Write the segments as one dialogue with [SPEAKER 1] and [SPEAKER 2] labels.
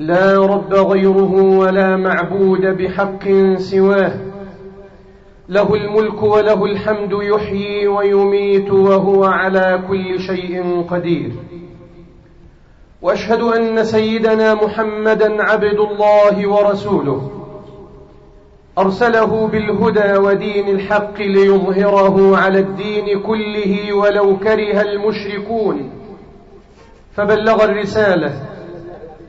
[SPEAKER 1] لا رب غيره ولا معبود بحق سواه له الملك وله الحمد يحيي ويميت وهو على كل شيء قدير واشهد ان سيدنا محمدا عبد الله ورسوله ارسله بالهدى ودين الحق ليظهره على الدين كله ولو كره المشركون فبلغ الرساله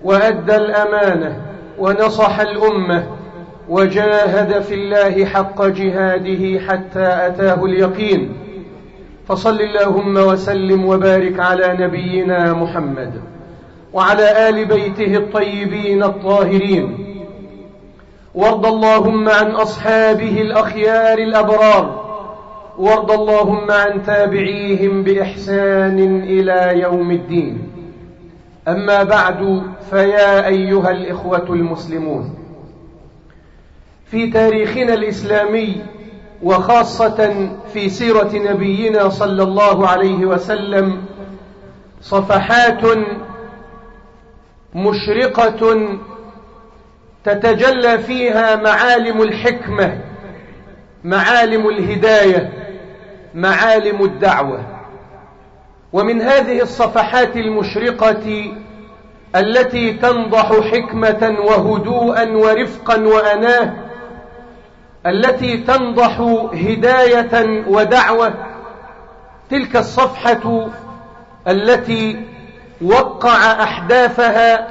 [SPEAKER 1] وأدى الأمانة ونصح الأمة وجاهد في الله حق جهاده حتى أتاه اليقين فصل اللهم وسلم وبارك على نبينا محمد وعلى آل بيته الطيبين الطاهرين وارض اللهم عن أصحابه الأخيار الأبرار وارض اللهم عن تابعيهم بإحسان إلى يوم الدين أما بعد فيا أيها الإخوة المسلمون في تاريخنا الإسلامي وخاصة في سيرة نبينا صلى الله عليه وسلم صفحات مشرقة تتجلى فيها معالم الحكمة معالم الهداية معالم الدعوة ومن هذه الصفحات المشرقة التي تنضح حكمة وهدوءا ورفقا وأناه التي تنضح هداية ودعوة تلك الصفحة التي وقع أحداثها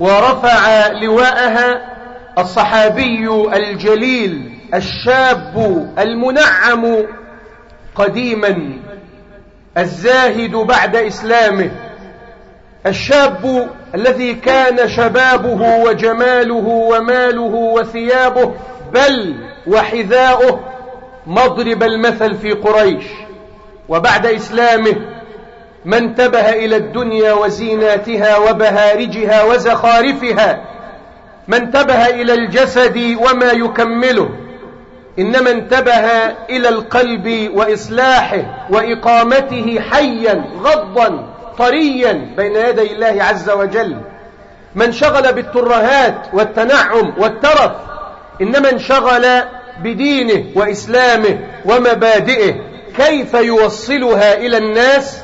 [SPEAKER 1] ورفع لواءها الصحابي الجليل الشاب المنعم قديما الزاهد بعد إسلامه الشاب الذي كان شبابه وجماله وماله وثيابه بل وحذاؤه مضرب المثل في قريش وبعد إسلامه ما انتبه إلى الدنيا وزيناتها وبهارجها وزخارفها ما انتبه إلى الجسد وما يكمله إنما انتبه إلى القلب وإصلاحه وإقامته حيا غضا طريا بين يدي الله عز وجل من شغل بالترهات والتنعم والترف إنما انشغل بدينه وإسلامه ومبادئه كيف يوصلها إلى الناس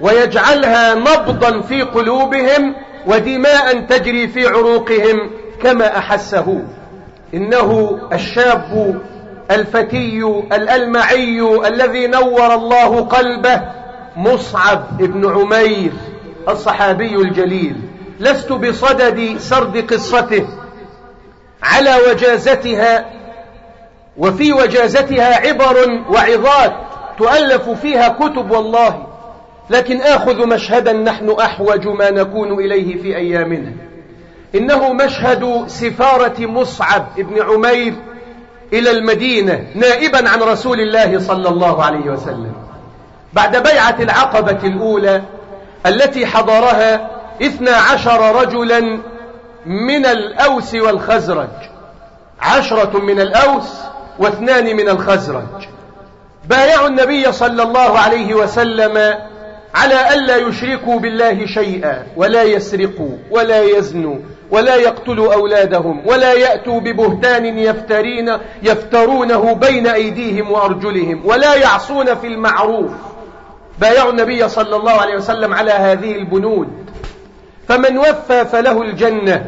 [SPEAKER 1] ويجعلها نبضا في قلوبهم ودماء تجري في عروقهم كما أحسه إنه الشاب الفتي الألمعي الذي نور الله قلبه مصعب بن عمير الصحابي الجليل لست بصدد سرد قصته على وجازتها وفي وجازتها عبر وعظات تؤلف فيها كتب والله لكن آخذ مشهدا نحن أحوج ما نكون إليه في أيامنا إنه مشهد سفارة مصعب بن عمير إلى المدينة نائبا عن رسول الله صلى الله عليه وسلم بعد بيعة العقبة الأولى التي حضرها اثنا عشر رجلا من الأوس والخزرج عشرة من الأوس واثنان من الخزرج بايعوا النبي صلى الله عليه وسلم على ألا يشركوا بالله شيئا ولا يسرقوا ولا يزنوا ولا يقتلوا أولادهم ولا يأتوا ببهتان يفترين يفترونه بين أيديهم وأرجلهم ولا يعصون في المعروف بايعوا النبي صلى الله عليه وسلم على هذه البنود فمن وفى فله الجنة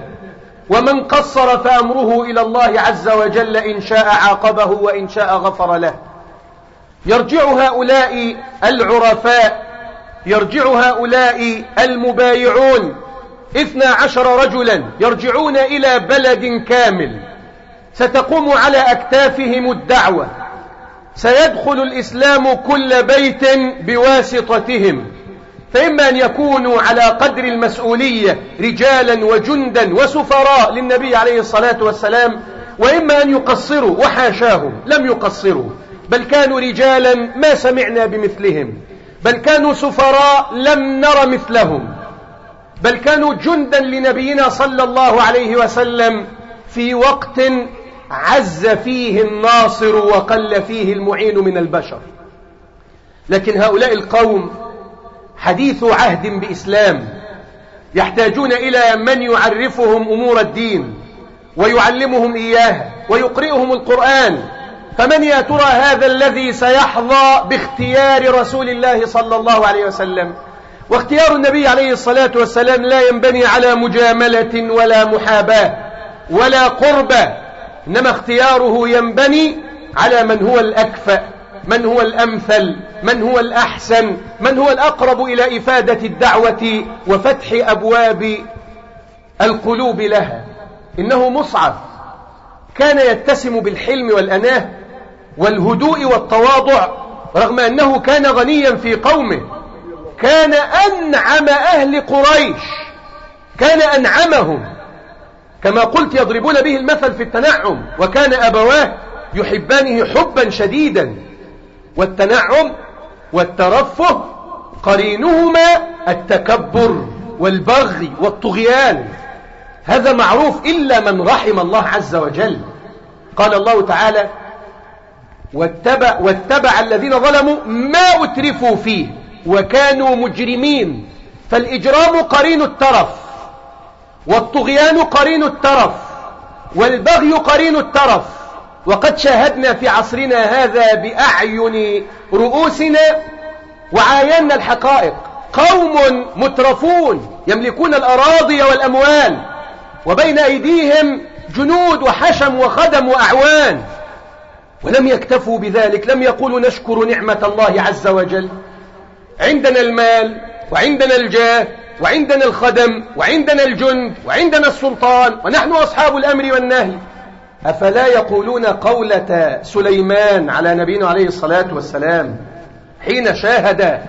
[SPEAKER 1] ومن قصر فأمره إلى الله عز وجل إن شاء عاقبه وإن شاء غفر له يرجع هؤلاء العرفاء يرجع هؤلاء المبايعون اثنا عشر رجلا يرجعون إلى بلد كامل ستقوم على أكتافهم الدعوة سيدخل الإسلام كل بيت بواسطتهم فإما أن يكونوا على قدر المسؤولية رجالا وجندا وسفراء للنبي عليه الصلاة والسلام وإما أن يقصروا وحاشاهم لم يقصروا بل كانوا رجالا ما سمعنا بمثلهم بل كانوا سفراء لم نر مثلهم بل كانوا جندا لنبينا صلى الله عليه وسلم في وقت عز فيه الناصر وقل فيه المعين من البشر لكن هؤلاء القوم حديث عهد بإسلام يحتاجون إلى من يعرفهم أمور الدين ويعلمهم إياه ويقرئهم القرآن فمن يا ترى هذا الذي سيحظى باختيار رسول الله صلى الله عليه وسلم؟ واختيار النبي عليه الصلاة والسلام لا ينبني على مجاملة ولا محاباة ولا قربة إنما اختياره ينبني على من هو الأكفأ من هو الأمثل من هو الأحسن من هو الأقرب إلى إفادة الدعوة وفتح أبواب القلوب لها إنه مصعب كان يتسم بالحلم والأناه والهدوء والتواضع رغم أنه كان غنيا في قومه كان أنعم أهل قريش كان أنعمهم كما قلت يضربون به المثل في التنعم وكان أبواه يحبانه حبا شديدا والتنعم والترفه قرينهما التكبر والبغي والطغيان هذا معروف إلا من رحم الله عز وجل قال الله تعالى واتبع, واتبع الذين ظلموا ما أترفوا فيه وكانوا مجرمين فالإجرام قرين الترف والطغيان قرين الترف والبغي قرين الترف وقد شاهدنا في عصرنا هذا بأعين رؤوسنا وعاينا الحقائق قوم مترفون يملكون الأراضي والأموال وبين أيديهم جنود وحشم وخدم وأعوان ولم يكتفوا بذلك لم يقولوا نشكر نعمة الله عز وجل عندنا المال وعندنا الجاه وعندنا الخدم وعندنا الجند وعندنا السلطان ونحن أصحاب الأمر والنهي أفلا يقولون قولة سليمان على نبينا عليه الصلاة والسلام حين شاهد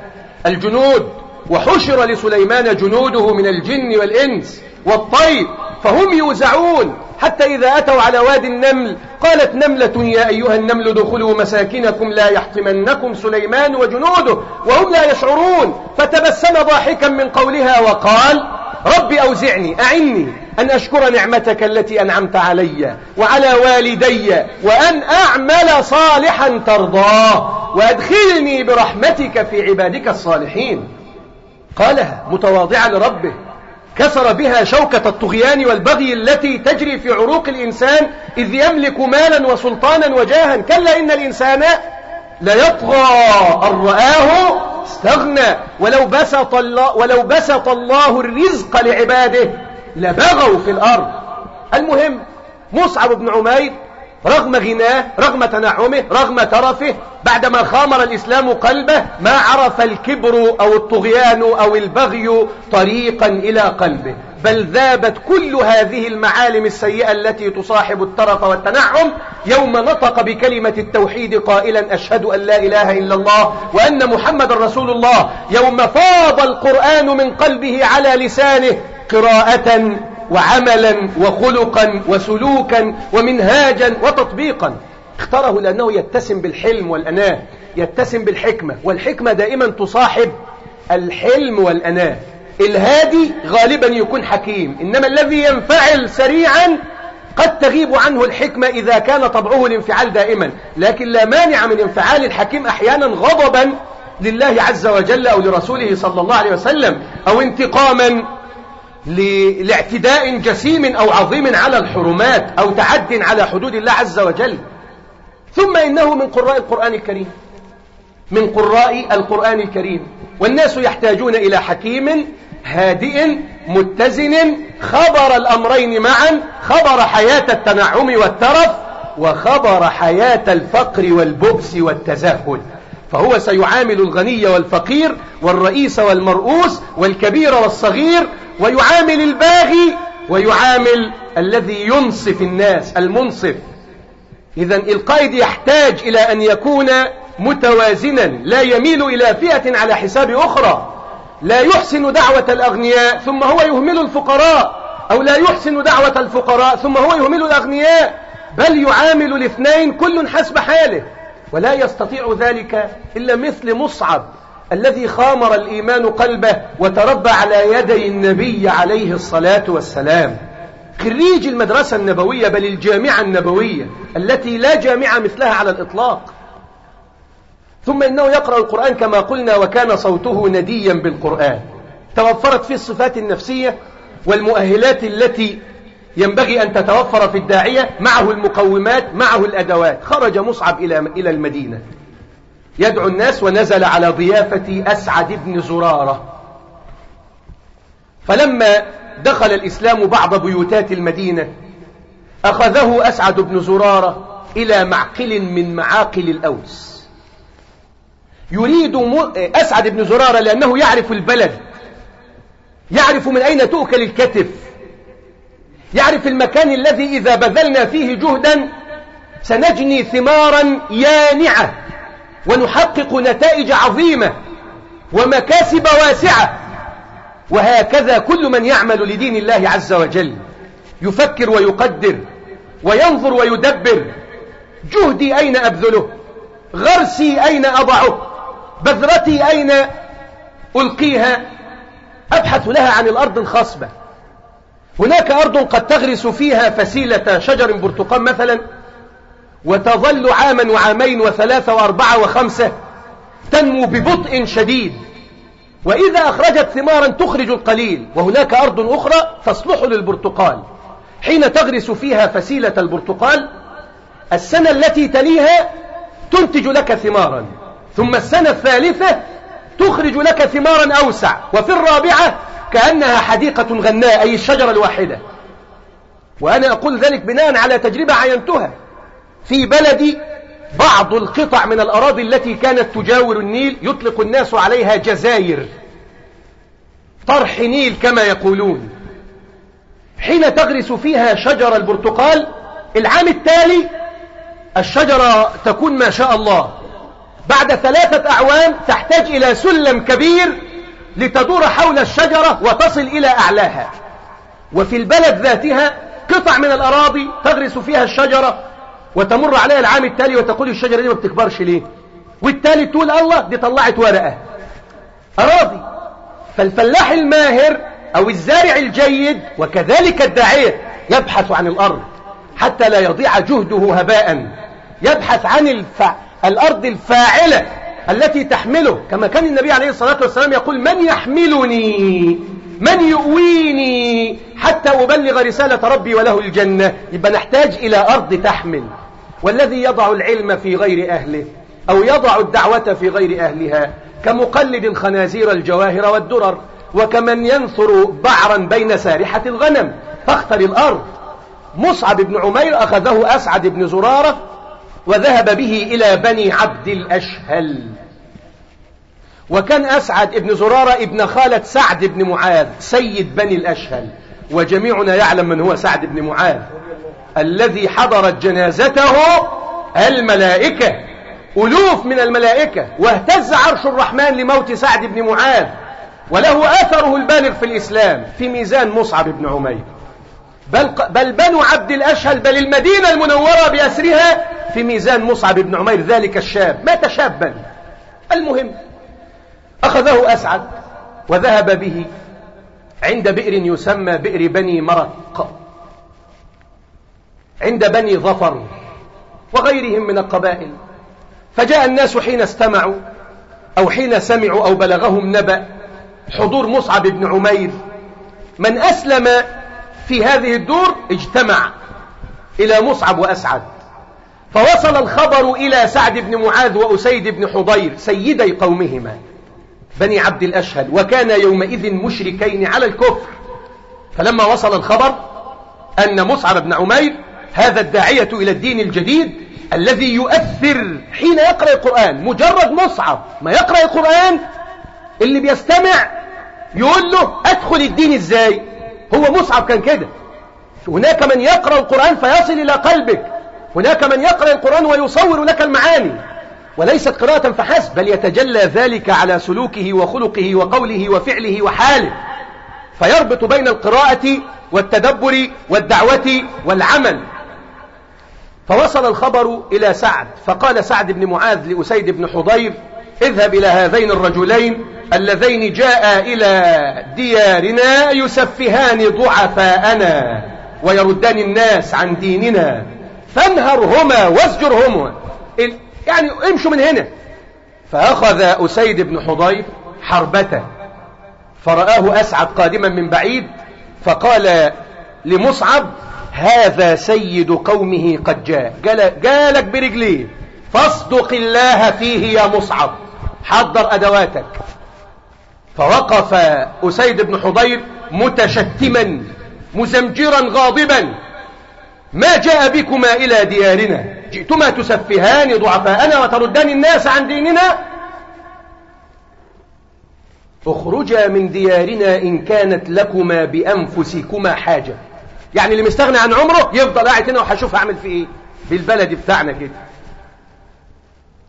[SPEAKER 1] الجنود وحشر لسليمان جنوده من الجن والإنس والطير فهم يوزعون حتى إذا أتوا على واد النمل قالت نملة يا أيها النمل دخلوا مساكنكم لا يحطمنكم سليمان وجنوده وهم لا يشعرون فتبسم ضاحكا من قولها وقال رب أوزعني أعني أن أشكر نعمتك التي أنعمت علي وعلى والدي وأن أعمل صالحا ترضاه وأدخلني برحمتك في عبادك الصالحين قالها متواضعة لربه كسر بها شوكة الطغيان والبغي التي تجري في عروق الإنسان إذ يملك مالا وسلطانا وجاها كلا إن الإنسان ليطغى أن رآه استغنى ولو بسط الله, ولو بسط الله الرزق لعباده لبغوا في الأرض المهم مصعب بن عمير رغم غناه رغم تنعمه رغم ترفه بعدما خامر الإسلام قلبه ما عرف الكبر أو الطغيان أو البغي طريقا إلى قلبه بل ذابت كل هذه المعالم السيئة التي تصاحب الترف والتنعم يوم نطق بكلمة التوحيد قائلا أشهد أن لا إله إلا الله وأن محمد رسول الله يوم فاض القرآن من قلبه على لسانه قراءة وعملا وخلقا وسلوكا ومنهاجا وتطبيقا اختاره لأنه يتسم بالحلم والأناه يتسم بالحكمة والحكمة دائما تصاحب الحلم والأناه الهادي غالبا يكون حكيم إنما الذي ينفعل سريعا قد تغيب عنه الحكمة إذا كان طبعه الانفعال دائما لكن لا مانع من انفعال الحكيم أحيانا غضبا لله عز وجل أو لرسوله صلى الله عليه وسلم أو انتقاما لاعتداء جسيم أو عظيم على الحرمات أو تعد على حدود الله عز وجل ثم إنه من قراء القرآن الكريم من قراء القرآن الكريم والناس يحتاجون إلى حكيم هادئ متزن خبر الأمرين معا خبر حياة التنعم والترف وخبر حياة الفقر والبؤس والتزهد فهو سيعامل الغني والفقير والرئيس والمرؤوس والكبير والصغير ويعامل الباغي ويعامل الذي ينصف الناس المنصف إذا القائد يحتاج إلى أن يكون متوازنا لا يميل إلى فئة على حساب أخرى لا يحسن دعوة الأغنياء ثم هو يهمل الفقراء أو لا يحسن دعوة الفقراء ثم هو يهمل الأغنياء بل يعامل الاثنين كل حسب حاله ولا يستطيع ذلك إلا مثل مصعب الذي خامر الإيمان قلبه وتربى على يدي النبي عليه الصلاة والسلام خريج المدرسة النبوية بل الجامعة النبوية التي لا جامعة مثلها على الإطلاق ثم إنه يقرأ القرآن كما قلنا وكان صوته نديا بالقرآن توفرت فيه الصفات النفسية والمؤهلات التي ينبغي أن تتوفر في الداعية معه المقومات معه الأدوات خرج مصعب إلى المدينة يدعو الناس ونزل على ضيافة أسعد بن زرارة فلما دخل الإسلام بعض بيوتات المدينة أخذه أسعد بن زرارة إلى معقل من معاقل الأوس يريد أسعد بن زرارة لأنه يعرف البلد يعرف من أين تؤكل الكتف يعرف المكان الذي إذا بذلنا فيه جهدا سنجني ثمارا يانعة ونحقق نتائج عظيمة ومكاسب واسعة وهكذا كل من يعمل لدين الله عز وجل يفكر ويقدر وينظر ويدبر جهدي أين أبذله غرسي أين أضعه بذرتي أين ألقيها أبحث لها عن الأرض الخصبة هناك أرض قد تغرس فيها فسيلة شجر برتقال مثلا وتظل عاما وعامين وثلاثة وأربعة وخمسة تنمو ببطء شديد وإذا أخرجت ثمارا تخرج القليل وهناك أرض أخرى تصلح للبرتقال حين تغرس فيها فسيلة البرتقال السنة التي تليها تنتج لك ثمارا ثم السنة الثالثة تخرج لك ثمارا أوسع وفي الرابعة كأنها حديقة غناء أي الشجرة الواحدة وأنا أقول ذلك بناء على تجربة عينتها في بلدي بعض القطع من الأراضي التي كانت تجاور النيل يطلق الناس عليها جزائر طرح نيل كما يقولون حين تغرس فيها شجر البرتقال العام التالي الشجرة تكون ما شاء الله بعد ثلاثة أعوام تحتاج إلى سلم كبير لتدور حول الشجرة وتصل إلى أعلاها وفي البلد ذاتها قطع من الأراضي تغرس فيها الشجرة وتمر عليها العام التالي وتقول الشجرة دي ما بتكبرش ليه والتالي تقول الله دي طلعت ورقة أراضي فالفلاح الماهر أو الزارع الجيد وكذلك الداعية يبحث عن الأرض حتى لا يضيع جهده هباء يبحث عن الف... الأرض الفاعلة التي تحمله كما كان النبي عليه الصلاة والسلام يقول من يحملني من يؤويني حتى أبلغ رسالة ربي وله الجنة يبقى نحتاج إلى أرض تحمل والذي يضع العلم في غير أهله أو يضع الدعوة في غير أهلها كمقلد الخنازير الجواهر والدرر وكمن ينثر بعرا بين سارحة الغنم فاختر الأرض مصعب بن عمير أخذه أسعد بن زرارة وذهب به إلى بني عبد الأشهل وكان أسعد ابن زرارة ابن خالة سعد بن معاذ سيد بني الأشهل وجميعنا يعلم من هو سعد بن معاذ الذي حضرت جنازته الملائكة ألوف من الملائكة واهتز عرش الرحمن لموت سعد بن معاذ وله آثره البالغ في الإسلام في ميزان مصعب بن عمير بل, بل بنو عبد الأشهل بل المدينة المنورة بأسرها في ميزان مصعب بن عمير ذلك الشاب مات شابا المهم أخذه أسعد وذهب به عند بئر يسمى بئر بني مرق عند بني ظفر وغيرهم من القبائل فجاء الناس حين استمعوا أو حين سمعوا أو بلغهم نبأ حضور مصعب بن عمير من أسلم في هذه الدور اجتمع إلى مصعب وأسعد فوصل الخبر إلى سعد بن معاذ وأسيد بن حضير سيدي قومهما بني عبد الأشهل وكان يومئذ مشركين على الكفر فلما وصل الخبر أن مصعب بن عمير هذا الداعية إلى الدين الجديد الذي يؤثر حين يقرأ القرآن مجرد مصعب ما يقرأ القرآن اللي بيستمع يقول له أدخل الدين إزاي هو مصعب كان كده هناك من يقرأ القرآن فيصل إلى قلبك هناك من يقرأ القرآن ويصور لك المعاني وليست قراءة فحسب بل يتجلى ذلك على سلوكه وخلقه وقوله وفعله وحاله فيربط بين القراءة والتدبر والدعوة والعمل فوصل الخبر إلى سعد فقال سعد بن معاذ لأسيد بن حضير اذهب إلى هذين الرجلين اللذين جاء إلى ديارنا يسفهان ضعفاءنا ويردان الناس عن ديننا فانهرهما واسجرهما يعني امشوا من هنا فأخذ أسيد بن حضير حربته فرآه أسعد قادما من بعيد فقال لمصعب هذا سيد قومه قد جاء جالك برجليه فاصدق الله فيه يا مصعب حضر أدواتك فوقف أسيد بن حضير متشتما مزمجرا غاضبا ما جاء بكما إلى ديارنا جئتما تسفهان ضعفاءنا وتردان الناس عن ديننا اخرجا من ديارنا إن كانت لكما بأنفسكما حاجة يعني اللي مستغنى عن عمره يفضل قاعد هنا وهشوف هعمل في ايه بالبلد بتاعنا كده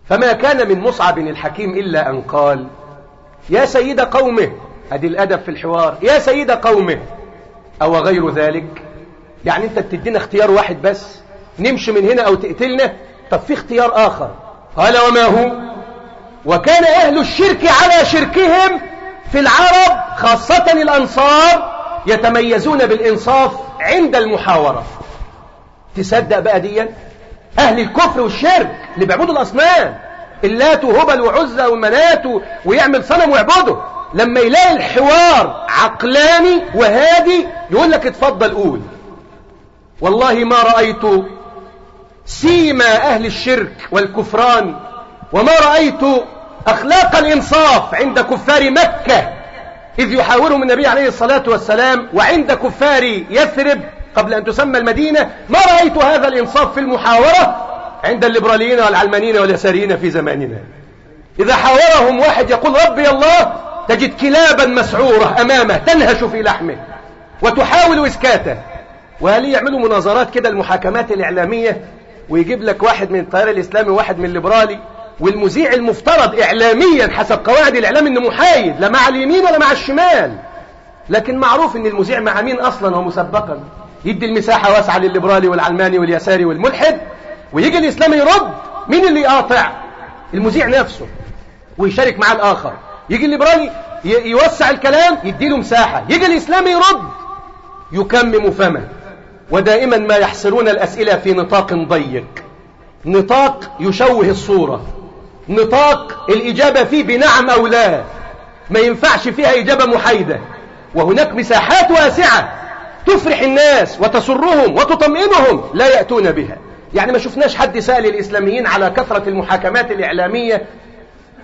[SPEAKER 1] فما كان من مصعب الحكيم إلا أن قال يا سيد قومه أدي الأدب في الحوار يا سيد قومه أو غير ذلك يعني أنت بتدينا اختيار واحد بس نمشي من هنا أو تقتلنا طب في اختيار آخر قال وما هو وكان أهل الشرك على شركهم في العرب خاصة الأنصار يتميزون بالإنصاف عند المحاورة تصدق بقى ديا أهل الكفر والشرك اللي بيعبدوا الأصنام اللات وهبل وعزة ومنات ويعمل صنم ويعبده لما يلاقي الحوار عقلاني وهادي يقول لك اتفضل قول والله ما رأيت سيما أهل الشرك والكفران وما رأيت أخلاق الإنصاف عند كفار مكة إذ يحاورهم النبي عليه الصلاة والسلام وعند كفار يثرب قبل أن تسمى المدينة ما رأيت هذا الإنصاف في المحاورة عند الليبراليين والعلمانيين واليساريين في زماننا إذا حاورهم واحد يقول ربي الله تجد كلابا مسعورة أمامه تنهش في لحمه وتحاول إسكاته وهل يعملوا مناظرات كده المحاكمات الإعلامية ويجيب لك واحد من التيار الإسلامي وواحد من الليبرالي والمذيع المفترض إعلاميا حسب قواعد الإعلام إنه محايد لا مع اليمين ولا مع الشمال لكن معروف إن المذيع مع مين أصلا ومسبقا يدي المساحة واسعة للليبرالي والعلماني واليساري والملحد ويجي الإسلام يرد مين اللي يقاطع المذيع نفسه ويشارك مع الآخر يجي الليبرالي يوسع الكلام يديله مساحة يجي الإسلام يرد يكمم فمه ودائما ما يحصرون الأسئلة في نطاق ضيق نطاق يشوه الصورة نطاق الإجابة فيه بنعم أو لا ما ينفعش فيها إجابة محايدة وهناك مساحات واسعة تفرح الناس وتسرهم وتطمئنهم لا يأتون بها يعني ما شفناش حد سأل الإسلاميين على كثرة المحاكمات الإعلامية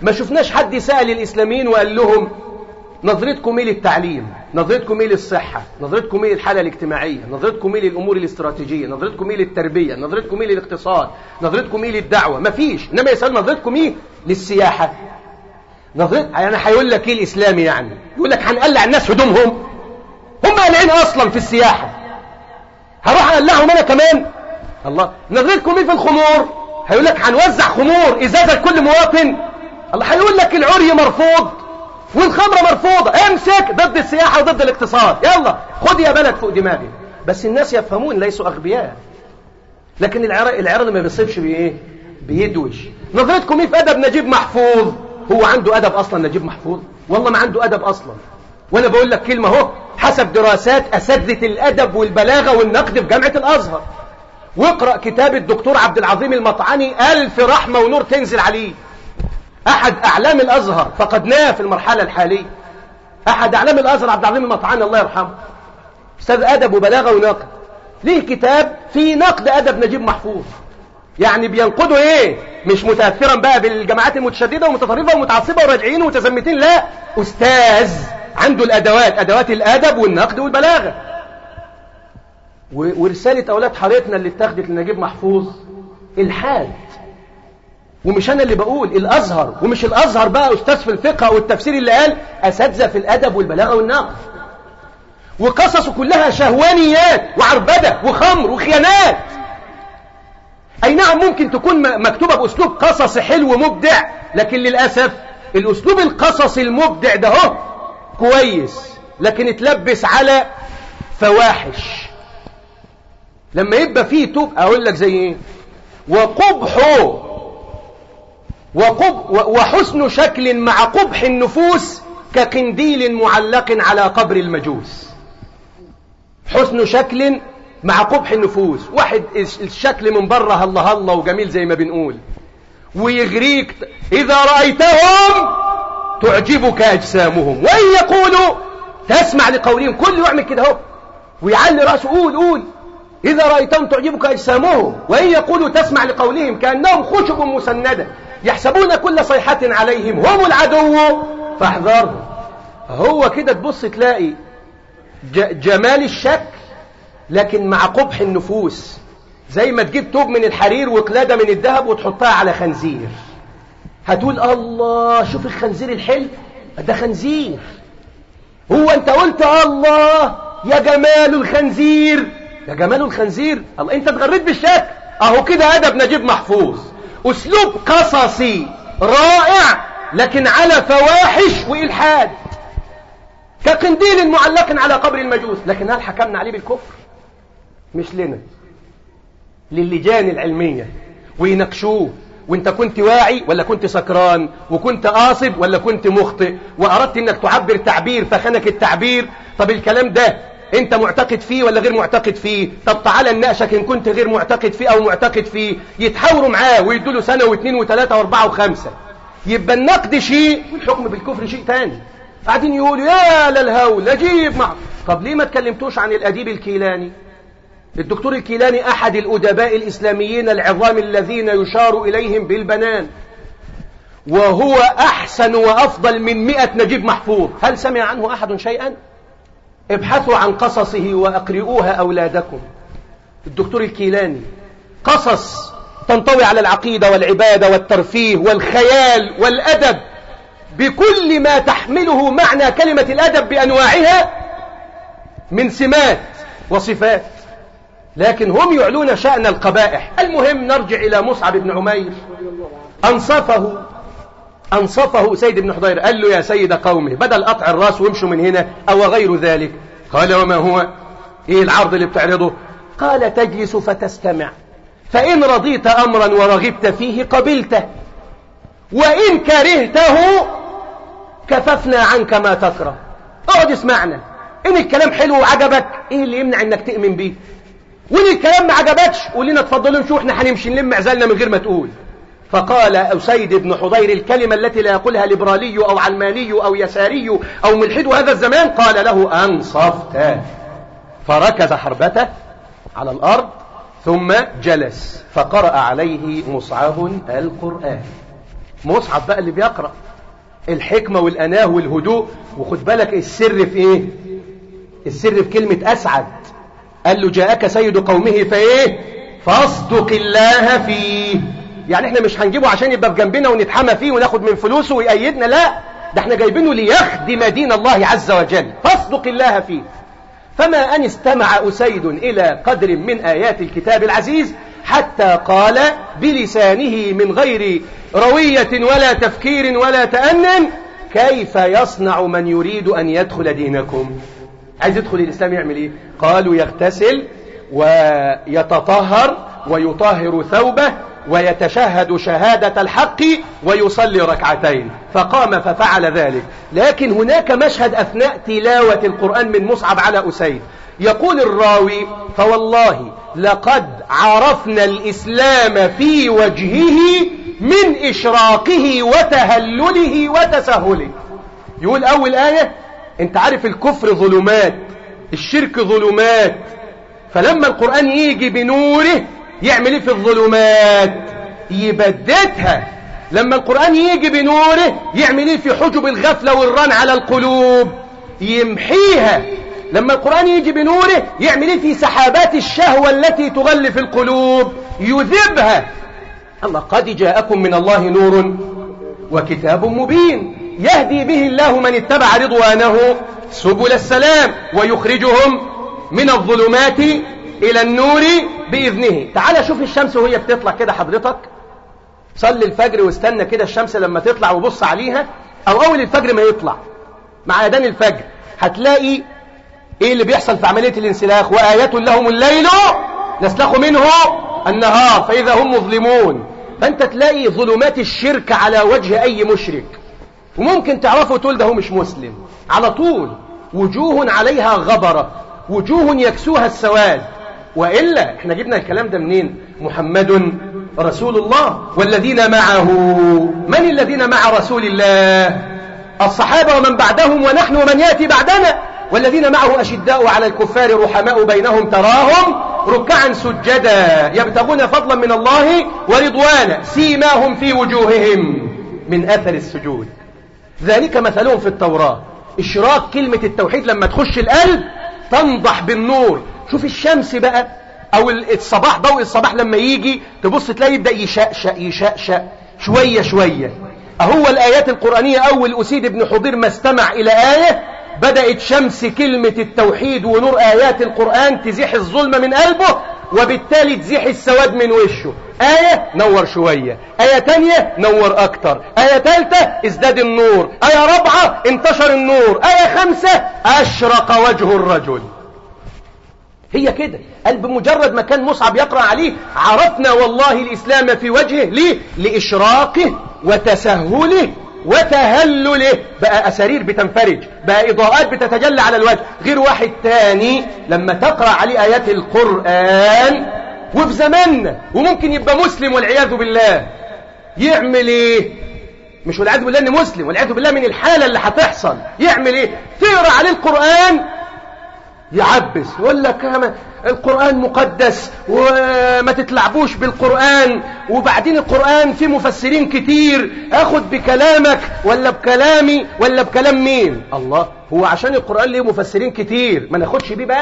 [SPEAKER 1] ما شفناش حد سأل الإسلاميين وقال لهم نظرتكم ايه للتعليم نظرتكم ايه للصحة نظرتكم ايه للحالة الاجتماعية نظرتكم ايه للأمور الاستراتيجية نظرتكم ايه للتربية نظرتكم ايه للاقتصاد نظرتكم ايه للدعوة ما فيش انما يسأل نظرتكم ايه للسياحة نظرت يعني هيقول لك ايه الاسلامي يعني يقول لك هنقلع الناس هدومهم هم قلقين أصلا في السياحة هروح لهم أنا كمان الله نغيركم إيه في الخمور هيقول لك هنوزع خمور إزازة لكل مواطن الله هيقول لك العري مرفوض والخمرة مرفوضة امسك ضد السياحة وضد الاقتصاد يلا خد يا بلد فوق دماغي بس الناس يفهمون ليسوا أغبياء لكن العراق العراق ما بيصيبش بايه بيدوش نظرتكم ايه في ادب نجيب محفوظ هو عنده ادب اصلا نجيب محفوظ والله ما عنده ادب اصلا وأنا بقول لك كلمة اهو حسب دراسات أساتذة الأدب والبلاغة والنقد في جامعة الأزهر واقرأ كتاب الدكتور عبد العظيم المطعني ألف رحمة ونور تنزل عليه أحد أعلام الأزهر فقدناه في المرحلة الحالية أحد أعلام الأزهر عبد العظيم المطعني الله يرحمه أستاذ أدب وبلاغة ونقد ليه كتاب في نقد أدب نجيب محفوظ يعني بينقده إيه مش متأثرا بقى بالجماعات المتشددة ومتطرفة ومتعصبة وراجعين ومتزمتين لا أستاذ عنده الأدوات أدوات الأدب والنقد والبلاغة ورسالة أولاد حارتنا اللي اتخذت لنجيب محفوظ الحاد ومش أنا اللي بقول الأزهر ومش الأزهر بقى أستاذ في الفقه والتفسير اللي قال أساتذة في الأدب والبلاغة والنقد وقصصه كلها شهوانيات وعربدة وخمر وخيانات أي نعم ممكن تكون مكتوبة بأسلوب قصص حلو مبدع لكن للأسف الأسلوب القصص المبدع ده كويس لكن اتلبس على فواحش لما يبقى فيه توب اقول لك زي ايه وقبح وقب وحسن شكل مع قبح النفوس كقنديل معلق على قبر المجوس حسن شكل مع قبح النفوس واحد الشكل من بره الله الله وجميل زي ما بنقول ويغريك إذا رأيتهم تعجبك أجسامهم وإن يقولوا تسمع لقولهم كل يعمل كده اهو ويعلي رأسه قول قول إذا رأيتهم تعجبك أجسامهم وإن يقولوا تسمع لقولهم كأنهم خشب مسندة يحسبون كل صيحة عليهم هم العدو فاحذرهم هو كده تبص تلاقي جمال الشكل لكن مع قبح النفوس زي ما تجيب توب من الحرير وقلادة من الذهب وتحطها على خنزير هتقول الله شوف الخنزير الحلو ده خنزير هو انت قلت الله يا جمال الخنزير يا جمال الخنزير الله انت اتغريت بالشكل اهو كده ادب نجيب محفوظ اسلوب قصصي رائع لكن على فواحش والحاد كقنديل معلق على قبر المجوس لكن هل حكمنا عليه بالكفر مش لنا للجان العلمية ويناقشوه وانت كنت واعي ولا كنت سكران وكنت قاصد ولا كنت مخطئ واردت انك تعبر تعبير فخانك التعبير طب الكلام ده انت معتقد فيه ولا غير معتقد فيه طب تعالى نناقشك ان كنت غير معتقد فيه او معتقد فيه يتحاوروا معاه ويدوا له سنه واثنين وثلاثه واربعه وخمسه يبقى النقد شيء والحكم بالكفر شيء ثاني قاعدين يقولوا يا للهول اجيب مع طب ليه ما اتكلمتوش عن الاديب الكيلاني الدكتور الكيلاني أحد الأدباء الإسلاميين العظام الذين يشار إليهم بالبنان وهو أحسن وأفضل من مئة نجيب محفوظ هل سمع عنه أحد شيئا؟ ابحثوا عن قصصه وأقرئوها أولادكم الدكتور الكيلاني قصص تنطوي على العقيدة والعبادة والترفيه والخيال والأدب بكل ما تحمله معنى كلمة الأدب بأنواعها من سمات وصفات لكن هم يعلون شأن القبائح المهم نرجع إلى مصعب بن عمير أنصفه أنصفه سيد بن حضير قال له يا سيد قومه بدل قطع الراس وامشوا من هنا أو غير ذلك قال وما هو إيه العرض اللي بتعرضه قال تجلس فتستمع فإن رضيت أمرا ورغبت فيه قبلته وإن كرهته كففنا عنك ما تكره اقعد اسمعنا إن الكلام حلو وعجبك إيه اللي يمنع إنك تؤمن بيه وان الكلام ما عجبكش قول لنا اتفضلوا امشوا احنا هنمشي نلم عزالنا من غير ما تقول فقال أسيد بن حضير الكلمة التي لا يقولها ليبرالي أو علماني أو يساري أو ملحد هذا الزمان قال له أنصفت فركز حربته على الأرض ثم جلس فقرأ عليه مصعب القرآن مصعب بقى اللي بيقرأ الحكمة والأناه والهدوء وخد بالك السر في إيه السر في كلمة أسعد قال له جاءك سيد قومه فايه فاصدق الله فيه يعني احنا مش هنجيبه عشان يبقى في جنبنا ونتحمى فيه وناخد من فلوسه ويأيدنا لا ده احنا جايبينه ليخدم دين الله عز وجل فاصدق الله فيه فما أن استمع أسيد إلى قدر من آيات الكتاب العزيز حتى قال بلسانه من غير روية ولا تفكير ولا تأنن كيف يصنع من يريد أن يدخل دينكم عايز يدخل الإسلام يعمل إيه قالوا يغتسل ويتطهر ويطهر ثوبه ويتشهد شهادة الحق ويصلي ركعتين فقام ففعل ذلك لكن هناك مشهد أثناء تلاوة القرآن من مصعب على أسيد يقول الراوي فوالله لقد عرفنا الإسلام في وجهه من إشراقه وتهلله وتسهله يقول أول آية أنت عارف الكفر ظلمات الشرك ظلمات فلما القرآن يجي بنوره يعمل ايه في الظلمات يبددها لما القرآن يجي بنوره يعمل ايه في حجب الغفلة والران على القلوب يمحيها لما القرآن يجي بنوره يعمل ايه في سحابات الشهوة التي تغلف القلوب يذبها الله قد جاءكم من الله نور وكتاب مبين يهدي به الله من اتبع رضوانه سبل السلام ويخرجهم من الظلمات إلى النور بإذنه تعال شوف الشمس وهي بتطلع كده حضرتك صلي الفجر واستنى كده الشمس لما تطلع وبص عليها أو أول الفجر ما يطلع مع أذان الفجر هتلاقي إيه اللي بيحصل في عملية الانسلاخ وآيات لهم الليل نسلخ منه النهار فإذا هم مظلمون فأنت تلاقي ظلمات الشرك على وجه أي مشرك وممكن تعرفوا تقول ده هو مش مسلم على طول وجوه عليها غبرة وجوه يكسوها السواد وإلا احنا جبنا الكلام ده منين محمد رسول الله والذين معه من الذين مع رسول الله الصحابة ومن بعدهم ونحن ومن يأتي بعدنا والذين معه أشداء على الكفار رحماء بينهم تراهم ركعا سجدا يبتغون فضلا من الله ورضوانا سيماهم في وجوههم من أثر السجود ذلك مثلهم في التوراة إشراق كلمة التوحيد لما تخش القلب تنضح بالنور شوف الشمس بقى أو الصباح ضوء الصباح لما يجي تبص تلاقي يبدأ يشقشق يشقشق شوية شوية أهو الآيات القرآنية أول أسيد ابن حضير ما استمع إلى آية بدأت شمس كلمة التوحيد ونور آيات القرآن تزيح الظلم من قلبه وبالتالي تزيح السواد من وشه آية نور شوية آية تانية نور أكتر آية تالتة ازداد النور آية رابعة انتشر النور آية خمسة أشرق وجه الرجل هي كده قال بمجرد ما كان مصعب يقرأ عليه عرفنا والله الإسلام في وجهه ليه لإشراقه وتسهله وتهلله بقى أسارير بتنفرج بقى إضاءات بتتجلى على الوجه غير واحد تاني لما تقرأ عليه آيات القرآن وفي زماننا وممكن يبقى مسلم والعياذ بالله يعمل ايه مش والعياذ بالله أني مسلم والعياذ بالله من الحالة اللي هتحصل يعمل ايه تقرأ عليه القرآن يعبس يقول لك القرآن مقدس وما تتلعبوش بالقرآن وبعدين القرآن فيه مفسرين كتير اخد بكلامك ولا بكلامي ولا بكلام مين الله هو عشان القرآن ليه مفسرين كتير ما ناخدش بيه بقى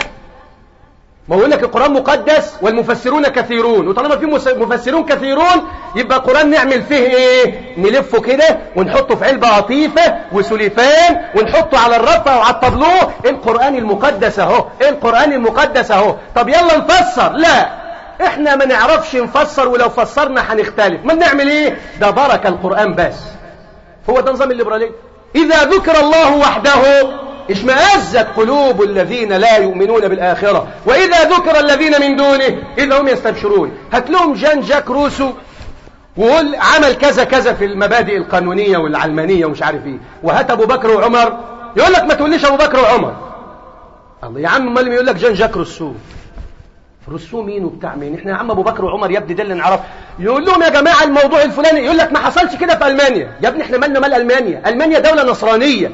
[SPEAKER 1] ما هو لك القرآن مقدس والمفسرون كثيرون وطالما في مفسرون كثيرون يبقى القرآن نعمل فيه ايه نلفه كده ونحطه في علبة عطيفة وسليفان ونحطه على الرفة وعلى الطابلوه القرآن المقدس اهو القرآن المقدس اهو طب يلا نفسر لا احنا ما نعرفش نفسر ولو فسرنا هنختلف ما بنعمل ايه ده بركة القرآن بس هو ده نظام الليبرالية إذا ذكر الله وحده اشمئزت قلوب الذين لا يؤمنون بالآخرة وإذا ذكر الذين من دونه إذا هم يستبشرون هات لهم جان جاك روسو وقول عمل كذا كذا في المبادئ القانونية والعلمانية ومش عارف ايه وهات أبو بكر وعمر يقول لك ما تقوليش أبو بكر وعمر الله يا عم مالم يقول لك جان جاك روسو روسو مين وبتاع مين احنا يا عم ابو بكر وعمر يا ابني ده اللي نعرفه يقول لهم يا جماعه الموضوع الفلاني يقول لك ما حصلش كده في المانيا يا ابني احنا مالنا مال المانيا المانيا دوله نصرانيه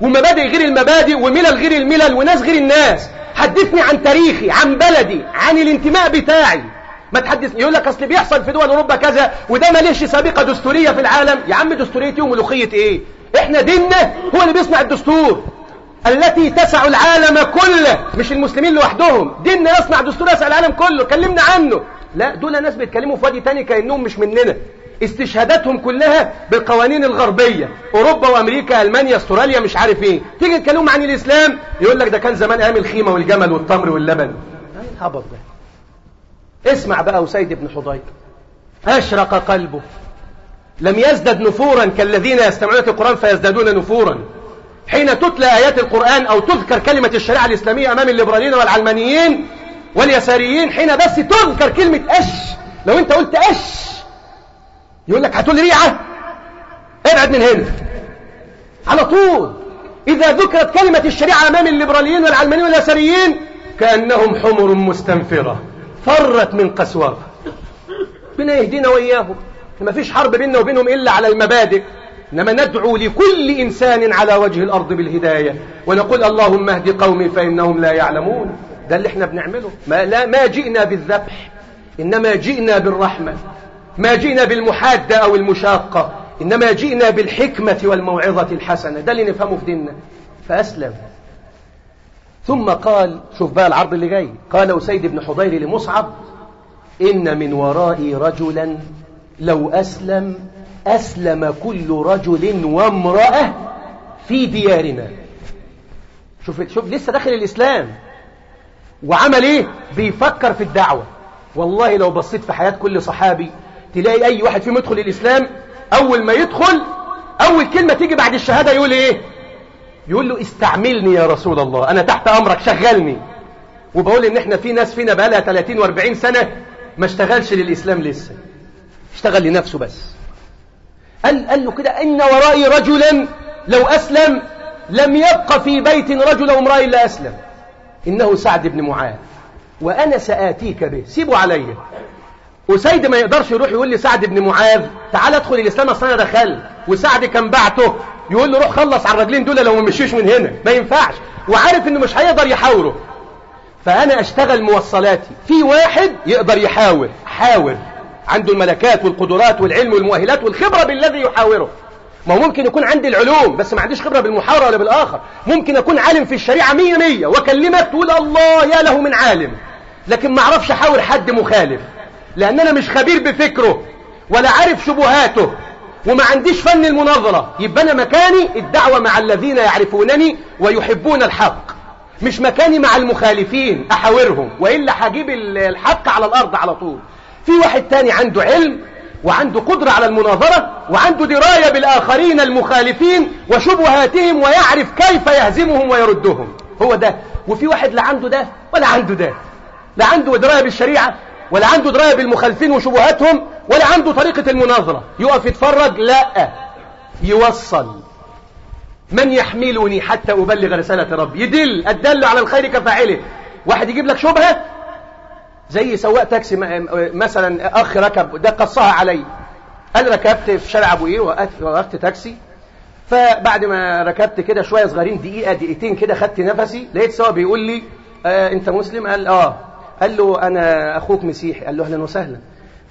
[SPEAKER 1] ومبادئ غير المبادئ وملل غير الملل وناس غير الناس حدثني عن تاريخي عن بلدي عن الانتماء بتاعي ما تحدث يقول لك اصل بيحصل في دول اوروبا كذا وده ماليش سابقه دستوريه في العالم يا عم دستوريتي إيه وملوخيه ايه احنا ديننا هو اللي بيصنع الدستور التي تسع العالم كله مش المسلمين لوحدهم ديننا يصنع دستور يسع العالم كله كلمنا عنه لا دول ناس بيتكلموا في وادي تاني كانهم مش مننا استشهاداتهم كلها بالقوانين الغربية أوروبا وأمريكا ألمانيا استراليا مش عارف إيه تيجي تكلمهم عن الإسلام يقول لك ده كان زمان أيام الخيمة والجمل والتمر واللبن إيه هبط ده اسمع بقى وسيد بن حضير أشرق قلبه لم يزدد نفورا كالذين يستمعون القرآن فيزدادون نفورا حين تتلى آيات القرآن أو تذكر كلمة الشريعة الإسلامية أمام الليبراليين والعلمانيين واليساريين حين بس تذكر كلمة أش لو أنت قلت أش يقول لك هتقول ريعة ابعد من هنا على طول إذا ذكرت كلمة الشريعة أمام الليبراليين والعلمانيين واليساريين كأنهم حمر مستنفرة فرت من قسوة ربنا يهدينا وإياهم ما فيش حرب بيننا وبينهم إلا على المبادئ إنما ندعو لكل إنسان على وجه الأرض بالهداية ونقول اللهم اهد قومي فإنهم لا يعلمون ده اللي احنا بنعمله ما, لا ما جئنا بالذبح إنما جئنا بالرحمة ما جئنا بالمحادة أو المشاقة إنما جئنا بالحكمة والموعظة الحسنة ده اللي نفهمه في ديننا فأسلم ثم قال شوف بقى العرض اللي جاي قال أسيد بن حضير لمصعب إن من ورائي رجلا لو أسلم أسلم كل رجل وامرأة في ديارنا شوف, شوف لسه داخل الإسلام وعمل إيه بيفكر في الدعوة والله لو بصيت في حياة كل صحابي تلاقي أي واحد فيهم يدخل الإسلام أول ما يدخل أول كلمة تيجي بعد الشهادة يقول إيه يقول له استعملني يا رسول الله أنا تحت أمرك شغلني وبقول إن إحنا في ناس فينا بقالها 30 و40 سنة ما اشتغلش للإسلام لسه اشتغل لنفسه بس قال, قال له كده إن ورائي رجلا لو أسلم لم يبقى في بيت رجل أو امرأة إلا أسلم إنه سعد بن معاذ وأنا سآتيك به سيبه علي وسيد ما يقدرش يروح يقول لسعد بن معاذ تعال ادخل الإسلام أصلا أنا دخلت وسعد كان بعته يقول له روح خلص على الراجلين دول لو ما مشيش من هنا ما ينفعش وعارف إنه مش هيقدر يحاوره فأنا أشتغل موصلاتي في واحد يقدر يحاور حاور عنده الملكات والقدرات والعلم والمؤهلات والخبرة بالذي يحاوره ما هو ممكن يكون عندي العلوم بس ما عنديش خبرة بالمحاورة ولا بالآخر ممكن أكون عالم في الشريعة مية مية وأكلمك تقول الله يا له من عالم لكن ما أعرفش أحاور حد مخالف لأن أنا مش خبير بفكره ولا عارف شبهاته وما عنديش فن المناظرة يبقى أنا مكاني الدعوة مع الذين يعرفونني ويحبون الحق مش مكاني مع المخالفين أحاورهم وإلا حجيب الحق على الأرض على طول في واحد تاني عنده علم وعنده قدرة على المناظرة وعنده دراية بالآخرين المخالفين وشبهاتهم ويعرف كيف يهزمهم ويردهم هو ده وفي واحد لا عنده ده ولا عنده ده لا عنده دراية بالشريعة ولا عنده دراية بالمخالفين وشبهاتهم ولا عنده طريقة المناظرة يقف يتفرج لا يوصل من يحملني حتى أبلغ رسالة ربي يدل الدل على الخير كفاعله واحد يجيب لك شبهة زي سواق تاكسي مثلا أخ ركب ده قصها علي قال ركبت في شارع أبو إيه وقفت تاكسي فبعد ما ركبت كده شوية صغيرين دقيقة دقيقتين كده خدت نفسي لقيت سواق بيقول لي آه أنت مسلم قال آه قال له أنا أخوك مسيحي قال له أهلا وسهلا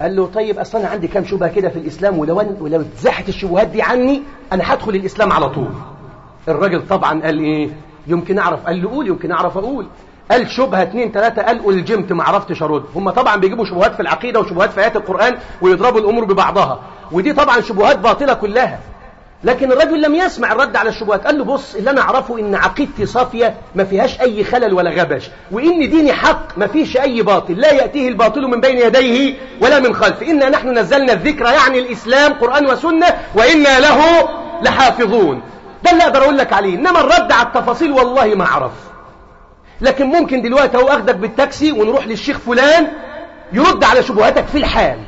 [SPEAKER 1] قال له طيب أصل أنا عندي كام شبهة كده في الإسلام ولو, ولو اتزحت الشبهات دي عني أنا هدخل الإسلام على طول الراجل طبعا قال إيه يمكن أعرف قال له قول يمكن أعرف أقول قال شبهة اثنين ثلاثة قال الجمت ما عرفتش ارد هم طبعا بيجيبوا شبهات في العقيدة وشبهات في آيات القرآن ويضربوا الأمور ببعضها ودي طبعا شبهات باطلة كلها لكن الرجل لم يسمع الرد على الشبهات قال له بص اللي أنا أعرفه إن عقيدتي صافية ما فيهاش أي خلل ولا غبش وإن ديني حق ما فيش أي باطل لا يأتيه الباطل من بين يديه ولا من خلف إنا نحن نزلنا الذكر يعني الإسلام قرآن وسنة وإنا له لحافظون ده اللي أقدر أقول لك عليه إنما الرد على التفاصيل والله ما أعرف لكن ممكن دلوقتي أهو أخدك بالتاكسي ونروح للشيخ فلان يرد على شبهاتك في الحال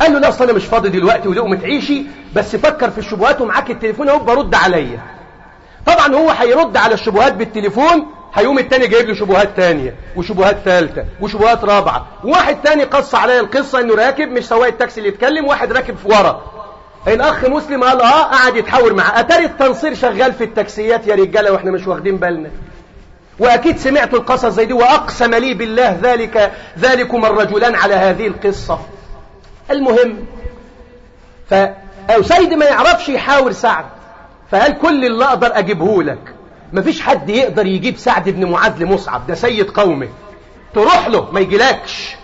[SPEAKER 1] قال له لا اصل انا مش فاضي دلوقتي ولقمه عيشي بس فكر في الشبهات ومعاك التليفون اهو برد عليا طبعا هو هيرد على الشبهات بالتليفون هيقوم التاني جايب له شبهات تانية وشبهات ثالثة وشبهات رابعة واحد تاني قص عليا القصة انه راكب مش سواق التاكسي اللي يتكلم واحد راكب في ورا الاخ مسلم قال اه قعد يتحاور معاه اتاري التنصير شغال في التاكسيات يا رجاله واحنا مش واخدين بالنا واكيد سمعتوا القصص زي دي واقسم لي بالله ذلك ذلكم الرجلان على هذه القصه المهم سيد ما يعرفش يحاور سعد فقال كل اللي أقدر أجيبه لك مفيش حد يقدر يجيب سعد بن معاذ لمصعب ده سيد قومه تروح له ما يجيلكش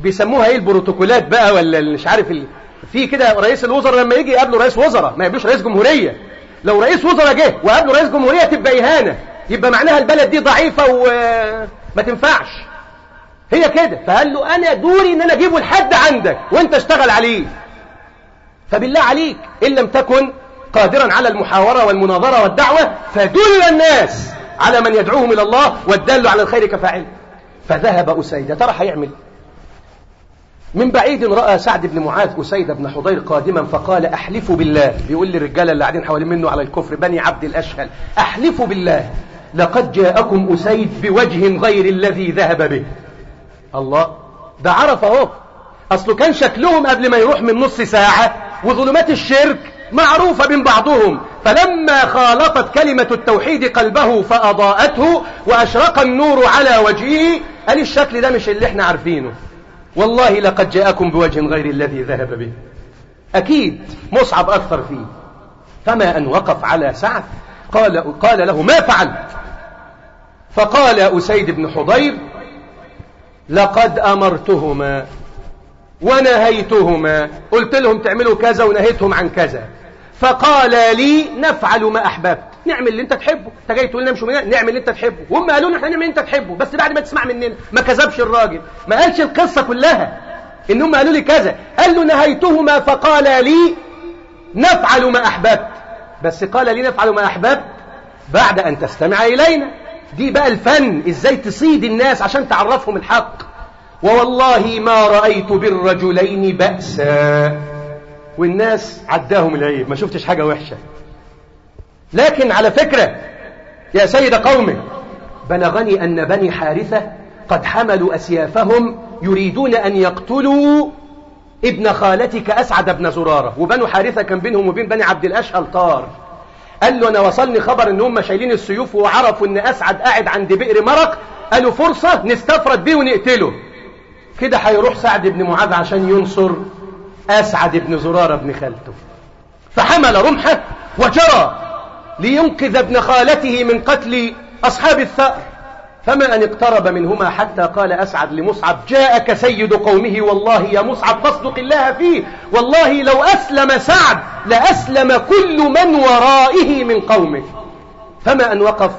[SPEAKER 1] بيسموها ايه البروتوكولات بقى ولا مش عارف ال... في كده رئيس الوزراء لما يجي يقابله رئيس وزراء ما يقابلوش رئيس جمهوريه لو رئيس وزراء جه وقابله رئيس جمهوريه تبقى اهانه يبقى معناها البلد دي ضعيفه وما تنفعش هي كده فقال له أنا دوري إن أنا أجيبه لحد عندك وأنت اشتغل عليه فبالله عليك إن لم تكن قادرا على المحاورة والمناظرة والدعوة فدل الناس على من يدعوهم إلى الله والدل على الخير كفاعل فذهب أسيد ترى هيعمل إيه؟ من بعيد رأى سعد بن معاذ أسيد بن حضير قادما فقال أحلف بالله بيقول للرجاله اللي قاعدين حوالين منه على الكفر بني عبد الأشهل أحلف بالله لقد جاءكم أسيد بوجه غير الذي ذهب به الله ده عرف اهو اصله كان شكلهم قبل ما يروح من نص ساعة وظلمات الشرك معروفة بين بعضهم فلما خالطت كلمة التوحيد قلبه فأضاءته وأشرق النور على وجهه قال الشكل ده مش اللي احنا عارفينه والله لقد جاءكم بوجه غير الذي ذهب به أكيد مصعب أكثر فيه فما أن وقف على سعد قال, قال له ما فعلت فقال أسيد بن حضير لقد أمرتهما ونهيتهما قلت لهم تعملوا كذا ونهيتهم عن كذا فقال لي نفعل ما أحببت نعمل اللي انت تحبه انت جاي تقول لنا مش نعمل اللي انت تحبه وهم قالوا لنا احنا نعمل اللي انت تحبه بس بعد ما تسمع مننا ما كذبش الراجل ما قالش القصة كلها ان هم قالوا لي كذا قال له نهيتهما فقال لي نفعل ما أحببت بس قال لي نفعل ما أحببت بعد أن تستمع إلينا دي بقى الفن ازاي تصيد الناس عشان تعرفهم الحق ووالله ما رأيت بالرجلين بأسا والناس عداهم العيب ما شفتش حاجة وحشة لكن على فكرة يا سيد قومي بلغني أن بني حارثة قد حملوا أسيافهم يريدون أن يقتلوا ابن خالتك أسعد بن زرارة وبنو حارثة كان بينهم وبين بني عبد الأشهل طار قال له انا وصلني خبر ان هم شايلين السيوف وعرفوا ان اسعد قاعد عند بئر مرق قالوا فرصة نستفرد بيه ونقتله كده هيروح سعد بن معاذ عشان ينصر اسعد بن زرارة بن خالته فحمل رمحه وجرى لينقذ ابن خالته من قتل اصحاب الثأر فما أن اقترب منهما حتى قال أسعد لمصعب جاءك سيد قومه والله يا مصعب فاصدق الله فيه والله لو أسلم سعد لأسلم كل من ورائه من قومه فما أن وقف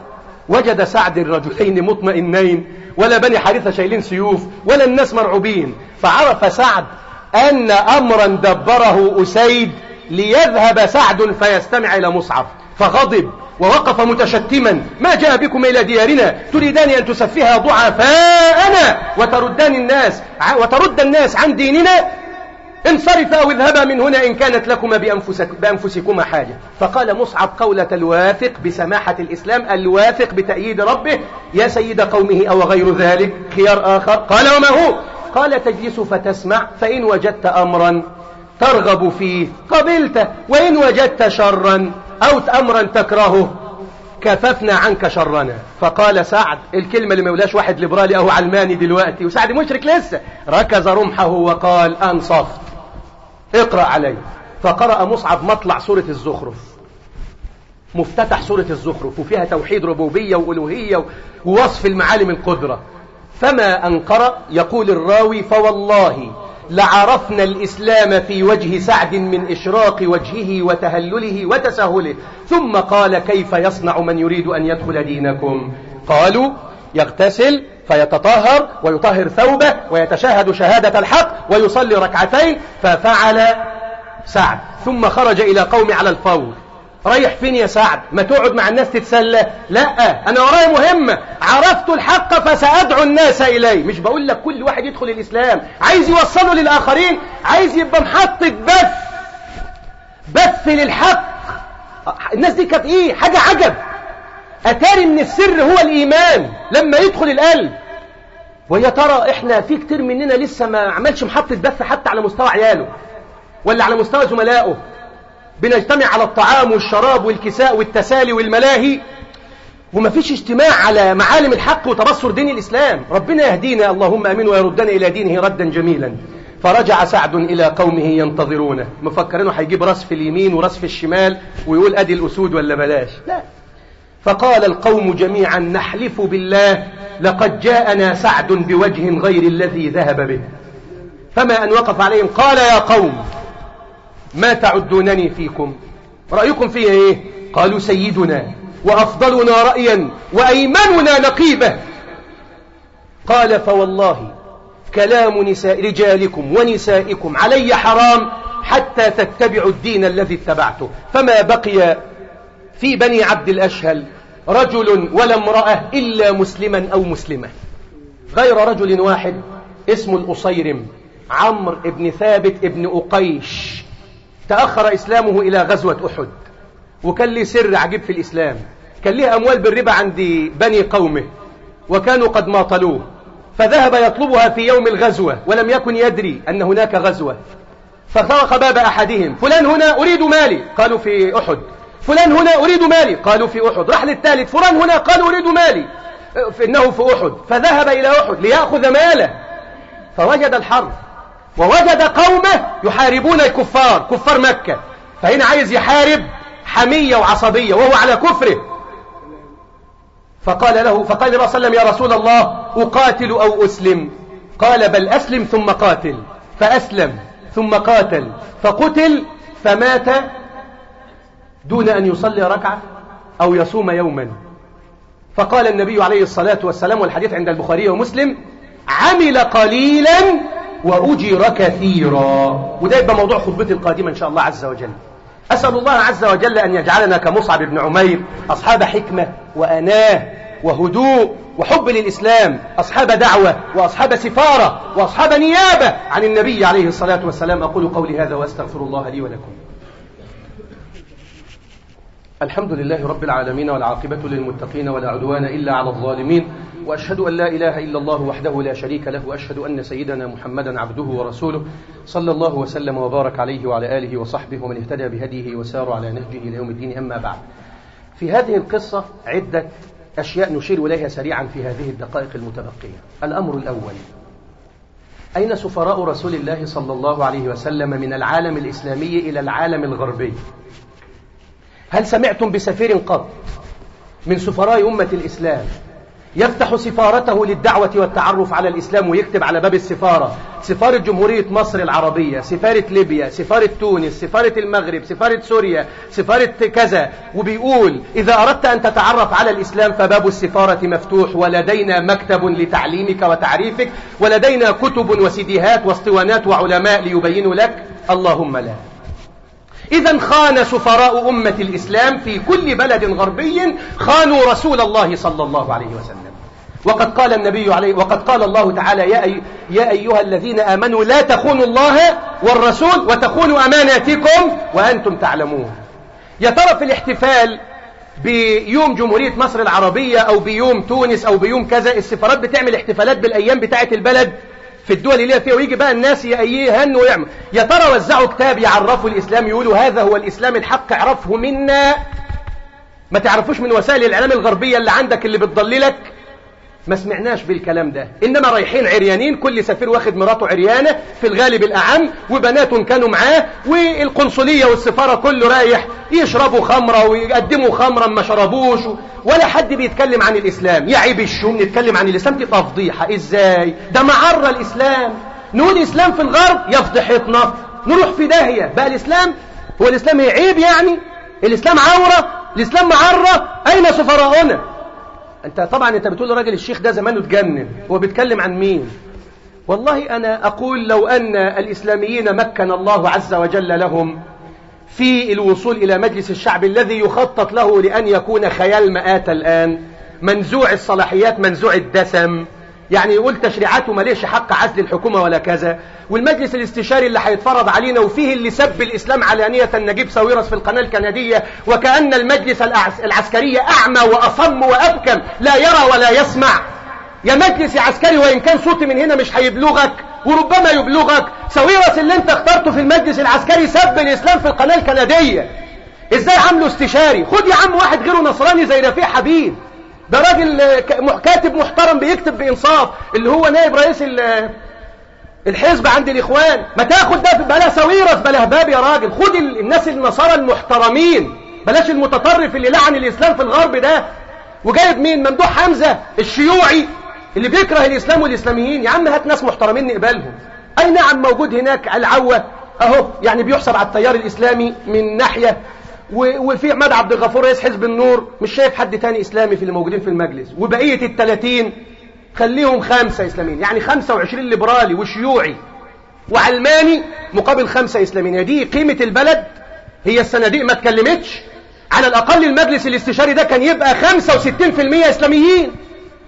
[SPEAKER 1] وجد سعد الرجلين مطمئنين ولا بني حارثة شايلين سيوف ولا الناس مرعوبين فعرف سعد أن أمرا دبره أسيد ليذهب سعد فيستمع إلى مصعب فغضب ووقف متشتما ما جاء بكم إلى ديارنا تريدان أن تسفها ضعفاءنا وتردان الناس وترد الناس عن ديننا انصرفا واذهبا من هنا إن كانت لكما بأنفسك بأنفسكما حاجة فقال مصعب قولة الواثق بسماحة الإسلام الواثق بتأييد ربه يا سيد قومه أو غير ذلك خيار آخر قال وما هو قال تجلس فتسمع فإن وجدت أمرا ترغب فيه قبلته وإن وجدت شرا أو أمرا تكرهه كففنا عنك شرنا فقال سعد الكلمة اللي ما واحد ليبرالي أو علماني دلوقتي وسعد مشرك لسه ركز رمحه وقال أنصفت اقرأ علي فقرأ مصعب مطلع سورة الزخرف مفتتح سورة الزخرف وفيها توحيد ربوبية وألوهية ووصف المعالم القدرة فما أن قرأ يقول الراوي فوالله لعرفنا الإسلام في وجه سعد من إشراق وجهه وتهلله وتسهله ثم قال كيف يصنع من يريد أن يدخل دينكم قالوا يغتسل فيتطهر ويطهر ثوبه ويتشاهد شهادة الحق ويصلي ركعتين ففعل سعد ثم خرج إلى قوم على الفور رايح فين يا سعد ما تقعد مع الناس تتسلى لا انا ورايا مهمه عرفت الحق فسادعو الناس اليه مش بقول لك كل واحد يدخل الاسلام عايز يوصله للاخرين عايز يبقى محطه بث بث للحق الناس دي كانت ايه حاجه عجب اتاري من السر هو الايمان لما يدخل القلب ويا ترى احنا في كتير مننا لسه ما عملش محطه بث حتى على مستوى عياله ولا على مستوى زملائه بنجتمع على الطعام والشراب والكساء والتسالي والملاهي وما فيش اجتماع على معالم الحق وتبصر دين الإسلام ربنا يهدينا اللهم أمين ويردنا إلى دينه ردا جميلا فرجع سعد إلى قومه ينتظرونه مفكرينه هيجيب راس في اليمين وراس في الشمال ويقول أدي الأسود ولا بلاش لا فقال القوم جميعا نحلف بالله لقد جاءنا سعد بوجه غير الذي ذهب به فما أن وقف عليهم قال يا قوم ما تعدونني فيكم رأيكم فيه إيه قالوا سيدنا وأفضلنا رأيا وأيمننا نقيبة قال فوالله كلام نساء رجالكم ونسائكم علي حرام حتى تتبعوا الدين الذي اتبعته فما بقي في بني عبد الأشهل رجل ولا امرأة إلا مسلما أو مسلمة غير رجل واحد اسمه الأصيرم عمرو بن ثابت بن أقيش تأخر إسلامه إلى غزوة أحد وكان ليه سر عجيب في الإسلام كان ليه أموال بالربا عند بني قومه وكانوا قد ماطلوه فذهب يطلبها في يوم الغزوة ولم يكن يدري أن هناك غزوة فطرق باب أحدهم فلان هنا أريد مالي قالوا في أحد فلان هنا أريد مالي قالوا في أحد راح للثالث فلان هنا قالوا أريد مالي إنه في أحد فذهب إلى أحد ليأخذ ماله فوجد الحرب ووجد قومه يحاربون الكفار كفار مكة فهنا عايز يحارب حمية وعصبية وهو على كفره فقال له فقال النبي صلى الله عليه وسلم يا رسول الله أقاتل أو أسلم قال بل أسلم ثم قاتل فأسلم ثم قاتل فقتل فمات دون أن يصلي ركعة أو يصوم يوما فقال النبي عليه الصلاة والسلام والحديث عند البخاري ومسلم عمل قليلا وأجر كثيرا وده يبقى موضوع خطبتي القادمة إن شاء الله عز وجل أسأل الله عز وجل أن يجعلنا كمصعب بن عمير أصحاب حكمة وأناه وهدوء وحب للإسلام أصحاب دعوة وأصحاب سفارة وأصحاب نيابة عن النبي عليه الصلاة والسلام أقول قولي هذا وأستغفر الله لي ولكم الحمد لله رب العالمين والعاقبة للمتقين ولا عدوان إلا على الظالمين وأشهد أن لا إله إلا الله وحده لا شريك له وأشهد أن سيدنا محمدا عبده ورسوله صلى الله وسلم وبارك عليه وعلى آله وصحبه ومن اهتدى بهديه وسار على نهجه إلى يوم الدين أما بعد في هذه القصة عدة أشياء نشير إليها سريعا في هذه الدقائق المتبقية الأمر الأول أين سفراء رسول الله صلى الله عليه وسلم من العالم الإسلامي إلى العالم الغربي هل سمعتم بسفير قط من سفراء أمة الإسلام يفتح سفارته للدعوة والتعرف على الإسلام ويكتب على باب السفارة سفارة جمهورية مصر العربية سفارة ليبيا سفارة تونس سفارة المغرب سفارة سوريا سفارة كذا وبيقول إذا أردت أن تتعرف على الإسلام فباب السفارة مفتوح ولدينا مكتب لتعليمك وتعريفك ولدينا كتب وسيديهات واسطوانات وعلماء ليبينوا لك اللهم لا إذا خان سفراء أمة الإسلام في كل بلد غربي خانوا رسول الله صلى الله عليه وسلم وقد قال النبي عليه وقد قال الله تعالى يا, أي يا أيها الذين آمنوا لا تخونوا الله والرسول وتخونوا أماناتكم وأنتم تعلمون يا ترى في الاحتفال بيوم جمهورية مصر العربية أو بيوم تونس أو بيوم كذا السفارات بتعمل احتفالات بالأيام بتاعة البلد في الدول اللي هي فيها ويجي بقى الناس يهن ويعمل يا ترى وزعوا كتاب يعرفوا الإسلام يقولوا هذا هو الإسلام الحق اعرفه منا ما تعرفوش من وسائل الإعلام الغربية اللي عندك اللي بتضللك ما سمعناش بالكلام ده إنما رايحين عريانين كل سفير واخد مراته عريانة في الغالب الأعم وبناته كانوا معاه والقنصلية والسفارة كله رايح يشربوا خمرة ويقدموا خمرة ما شربوش ولا حد بيتكلم عن الإسلام يا عيب الشوم نتكلم عن الإسلام دي تفضيحة إزاي ده معرى الإسلام نقول إسلام في الغرب يفضحتنا نروح في داهية بقى الإسلام هو الإسلام هي عيب يعني الإسلام عورة الإسلام معرة أين سفراؤنا انت طبعا انت بتقول للراجل الشيخ ده زمانه اتجنن هو بيتكلم عن مين والله انا اقول لو ان الاسلاميين مكن الله عز وجل لهم في الوصول الى مجلس الشعب الذي يخطط له لان يكون خيال مآت الان منزوع الصلاحيات منزوع الدسم يعني يقول تشريعاته ماليش حق عزل الحكومة ولا كذا والمجلس الاستشاري اللي هيتفرض علينا وفيه اللي سب الإسلام علانية نجيب ساويرس في القناة الكندية وكأن المجلس العسكري أعمى وأصم وأبكم لا يرى ولا يسمع يا مجلس يا عسكري وإن كان صوتي من هنا مش هيبلغك وربما يبلغك ساويرس اللي انت اخترته في المجلس العسكري سب الإسلام في القناة الكندية ازاي عامله استشاري خد يا عم واحد غيره نصراني زي رفيع حبيب ده راجل آه، كاتب محترم بيكتب بإنصاف اللي هو نائب رئيس الحزب عند الإخوان ما تاخد ده بلا سويرة بلا هباب يا راجل خد الناس النصارى المحترمين بلاش المتطرف اللي لعن الإسلام في الغرب ده وجايب مين ممدوح حمزة الشيوعي اللي بيكره الإسلام والإسلاميين يا عم هات ناس محترمين نقبلهم أي نعم موجود هناك العوة أهو يعني بيحسب على التيار الإسلامي من ناحية وفي عماد عبد الغفور رئيس حزب النور مش شايف حد تاني إسلامي في اللي موجودين في المجلس وبقية التلاتين خليهم خمسة إسلاميين يعني خمسة وعشرين ليبرالي وشيوعي وعلماني مقابل خمسة إسلاميين هي دي قيمة البلد هي الصناديق ما اتكلمتش على الأقل المجلس الاستشاري ده كان يبقى 65% إسلاميين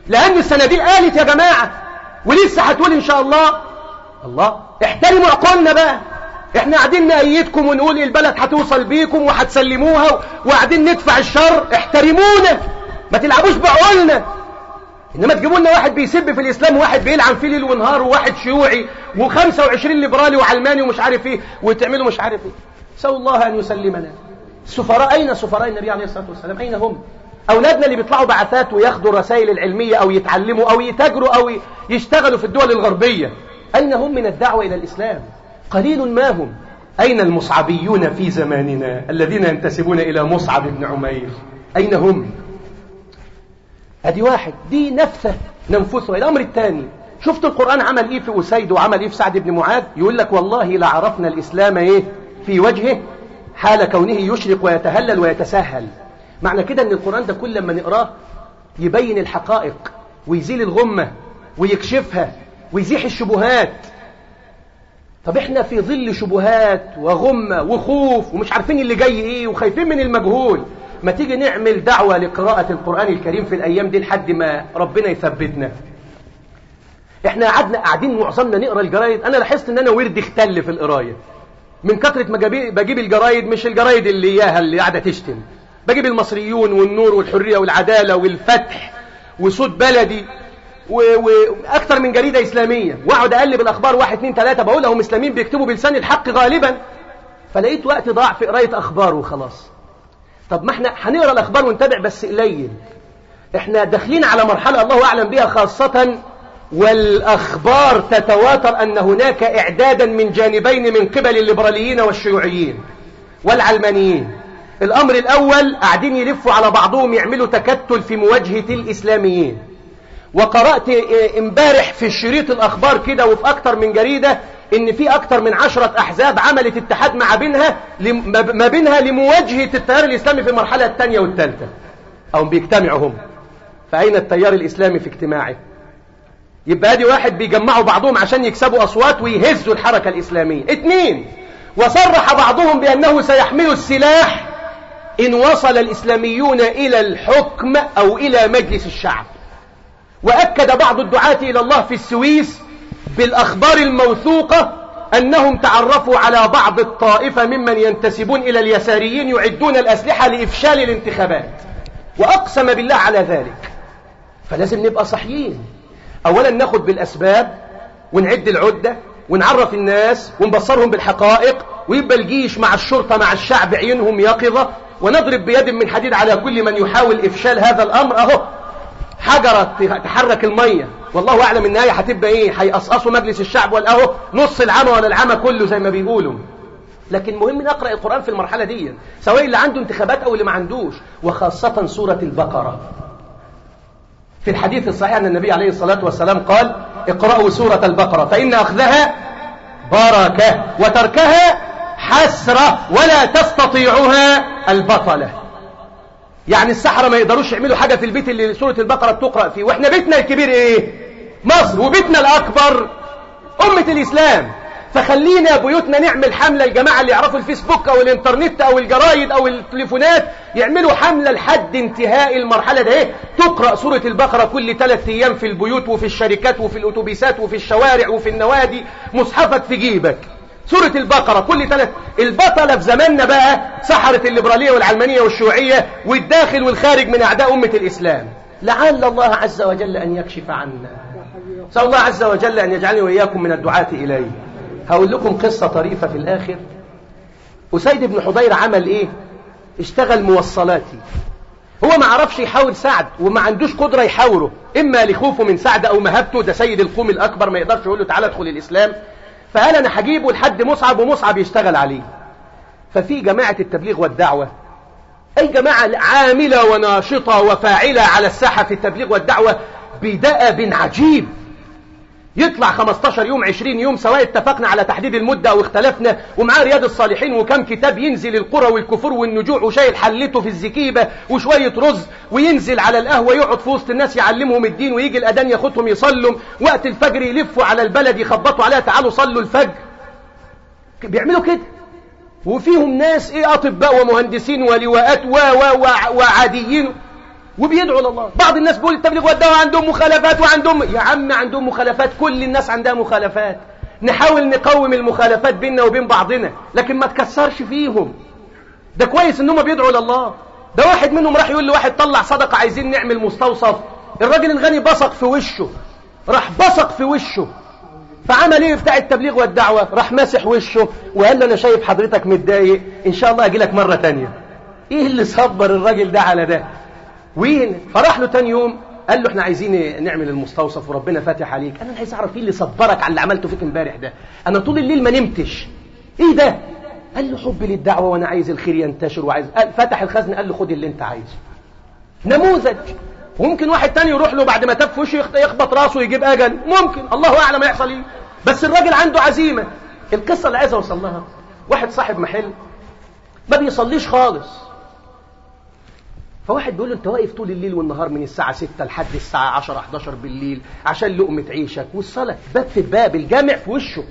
[SPEAKER 1] لأن الصناديق قالت يا جماعة ولسه هتقول إن شاء الله الله احترموا عقولنا بقى احنا قاعدين نأيدكم ونقول البلد هتوصل بيكم وهتسلموها وقاعدين ندفع الشر احترمونا ما تلعبوش بعقولنا انما تجيبوا لنا واحد بيسب في الاسلام وواحد بيلعن فيه ليل ونهار وواحد شيوعي و25 ليبرالي وعلماني ومش عارف ايه وتعملوا مش عارف ايه نسال الله ان يسلمنا السفراء اين سفراء النبي عليه الصلاه والسلام اين هم اولادنا اللي بيطلعوا بعثات وياخدوا الرسائل العلميه او يتعلموا او يتاجروا او يشتغلوا في الدول الغربيه اين هم من الدعوه الى الاسلام قليل ما هم أين المصعبيون في زماننا الذين ينتسبون إلى مصعب بن عمير أين هم أدي واحد دي نفسه ننفثها الأمر الثاني شفت القرآن عمل إيه في أسيد وعمل إيه في سعد بن معاذ يقول لك والله لعرفنا الإسلام إيه في وجهه حال كونه يشرق ويتهلل ويتساهل معنى كده أن القرآن ده كل ما نقراه يبين الحقائق ويزيل الغمة ويكشفها ويزيح الشبهات طب احنا في ظل شبهات وغمة وخوف ومش عارفين اللي جاي ايه وخايفين من المجهول ما تيجي نعمل دعوة لقراءة القرآن الكريم في الأيام دي لحد ما ربنا يثبتنا احنا قعدنا قاعدين معظمنا نقرا الجرايد انا لاحظت ان انا وردي اختل في القرايه من كثره ما بجيب الجرايد مش الجرايد اللي اياها اللي قاعده تشتم بجيب المصريون والنور والحريه والعداله والفتح وصوت بلدي واكتر من جريدة اسلامية واقعد اقلب الاخبار واحد اثنين ثلاثه بقول لهم اسلاميين بيكتبوا بلسان الحق غالبا فلقيت وقت ضاع في قراية اخبار وخلاص طب ما احنا هنقرا الاخبار ونتابع بس قليل احنا داخلين على مرحلة الله اعلم بها خاصة والاخبار تتواتر ان هناك اعدادا من جانبين من قبل الليبراليين والشيوعيين والعلمانيين الامر الاول قاعدين يلفوا على بعضهم يعملوا تكتل في مواجهة الاسلاميين وقرأت امبارح في شريط الأخبار كده وفي أكتر من جريدة إن في أكتر من عشرة أحزاب عملت اتحاد مع بينها ما بينها لمواجهة التيار الإسلامي في المرحلة الثانية والثالثة أو بيجتمعوا هم فأين التيار الإسلامي في اجتماعه يبقى ادي واحد بيجمعوا بعضهم عشان يكسبوا أصوات ويهزوا الحركة الإسلامية اثنين وصرح بعضهم بأنه سيحمل السلاح إن وصل الإسلاميون إلى الحكم أو إلى مجلس الشعب وأكد بعض الدعاة إلى الله في السويس بالأخبار الموثوقة أنهم تعرفوا على بعض الطائفة ممن ينتسبون إلى اليساريين يعدون الأسلحة لإفشال الانتخابات وأقسم بالله على ذلك فلازم نبقى صحيين أولا ناخد بالأسباب ونعد العدة ونعرف الناس ونبصرهم بالحقائق ويبقى الجيش مع الشرطة مع الشعب عينهم يقظة ونضرب بيد من حديد على كل من يحاول إفشال هذا الأمر أهو حجرة تحرك المية والله أعلم النهاية هتبقى إيه هيقصقصوا إيه؟ مجلس الشعب أهو نص العمى ولا العمى كله زي ما بيقولوا لكن مهم نقرأ القرآن في المرحلة دي سواء اللي عنده انتخابات أو اللي ما عندوش وخاصة سورة البقرة في الحديث الصحيح أن النبي عليه الصلاة والسلام قال اقرأوا سورة البقرة فإن أخذها بركة وتركها حسرة ولا تستطيعها البطلة يعني السحرة ما يقدروش يعملوا حاجة في البيت اللي سورة البقرة بتقرأ فيه واحنا بيتنا الكبير ايه مصر وبيتنا الاكبر امة الاسلام فخلينا بيوتنا نعمل حملة الجماعة اللي يعرفوا الفيسبوك او الانترنت او الجرايد او التليفونات يعملوا حملة لحد انتهاء المرحلة ده ايه تقرأ سورة البقرة كل ثلاث ايام في البيوت وفي الشركات وفي الاتوبيسات وفي الشوارع وفي النوادي مصحفك في جيبك سورة البقرة كل ثلاث البطلة في زماننا بقى سحرة الليبرالية والعلمانية والشيوعية والداخل والخارج من أعداء أمة الإسلام لعل الله عز وجل أن يكشف عنا سأل الله عز وجل أن يجعلني وإياكم من الدعاة إليه هقول لكم قصة طريفة في الآخر أسيد بن حضير عمل إيه اشتغل موصلاتي هو ما عرفش يحاول سعد وما عندوش قدرة يحاوره إما لخوفه من سعد أو مهابته ده سيد القوم الأكبر ما يقدرش يقول له تعالى ادخل الإسلام فقال أنا هجيبه لحد مصعب ومصعب يشتغل عليه ففي جماعة التبليغ والدعوة أي جماعة عاملة وناشطة وفاعلة على الساحة في التبليغ والدعوة بدأب عجيب يطلع 15 يوم 20 يوم سواء اتفقنا على تحديد المدة او اختلفنا ومعاه رياض الصالحين وكم كتاب ينزل القرى والكفور والنجوع وشايل حلته في الزكيبة وشوية رز وينزل على القهوة يقعد في وسط الناس يعلمهم الدين ويجي الأذان ياخدهم يصلوا وقت الفجر يلفوا على البلد يخبطوا عليها تعالوا صلوا الفجر بيعملوا كده وفيهم ناس ايه اطباء ومهندسين ولواءات و و وعاديين وبيدعوا لله بعض الناس بيقول التبليغ والدعوة عندهم مخالفات وعندهم يا عم عندهم مخالفات كل الناس عندها مخالفات نحاول نقوم المخالفات بيننا وبين بعضنا لكن ما تكسرش فيهم ده كويس انهم بيدعوا لله ده واحد منهم راح يقول لواحد طلع صدقة عايزين نعمل مستوصف الراجل الغني بصق في وشه راح بصق في وشه فعمل ايه بتاع التبليغ والدعوة راح ماسح وشه وقال له انا شايف حضرتك متضايق ان شاء الله اجي لك مرة تانية ايه اللي صبر الراجل ده على ده وفرح له تاني يوم قال له احنا عايزين نعمل المستوصف وربنا فاتح عليك انا عايز اعرف ايه اللي صبرك على اللي عملته فيك امبارح ده انا طول الليل ما نمتش ايه ده قال له حبي للدعوه وانا عايز الخير ينتشر وعايز فتح الخزنه قال له خد اللي انت عايزه نموذج ممكن واحد تاني يروح له بعد ما تاب في وشه يخبط راسه ويجيب اجل ممكن الله اعلم يحصل ايه بس الراجل عنده عزيمه القصه اللي عايز اوصل لها واحد صاحب محل ما بيصليش خالص فواحد بيقول له انت واقف طول الليل والنهار من الساعة 6 لحد الساعة 10 11 بالليل عشان لقمة عيشك والصلاة باب في باب الجامع في وشه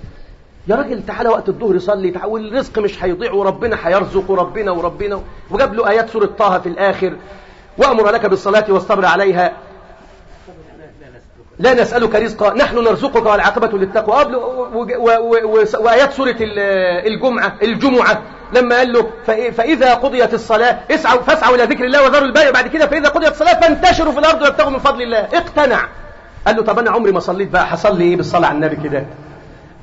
[SPEAKER 1] يا راجل تعالى وقت الظهر صلي والرزق مش هيضيع وربنا هيرزق وربنا وربنا وجاب له آيات سورة طه في الآخر وأمر لك بالصلاة والصبر عليها لا نسألك رزقا نحن نرزقك والعاقبة للتقوى وآيات سورة الجمعة الجمعة لما قال له فإذا قضيت الصلاة اسعوا فاسعوا إلى ذكر الله وذروا البيع بعد كده فإذا قضيت الصلاة فانتشروا في الأرض وابتغوا من فضل الله اقتنع قال له طب أنا عمري ما صليت بقى حصل لي إيه بالصلاة على النبي كده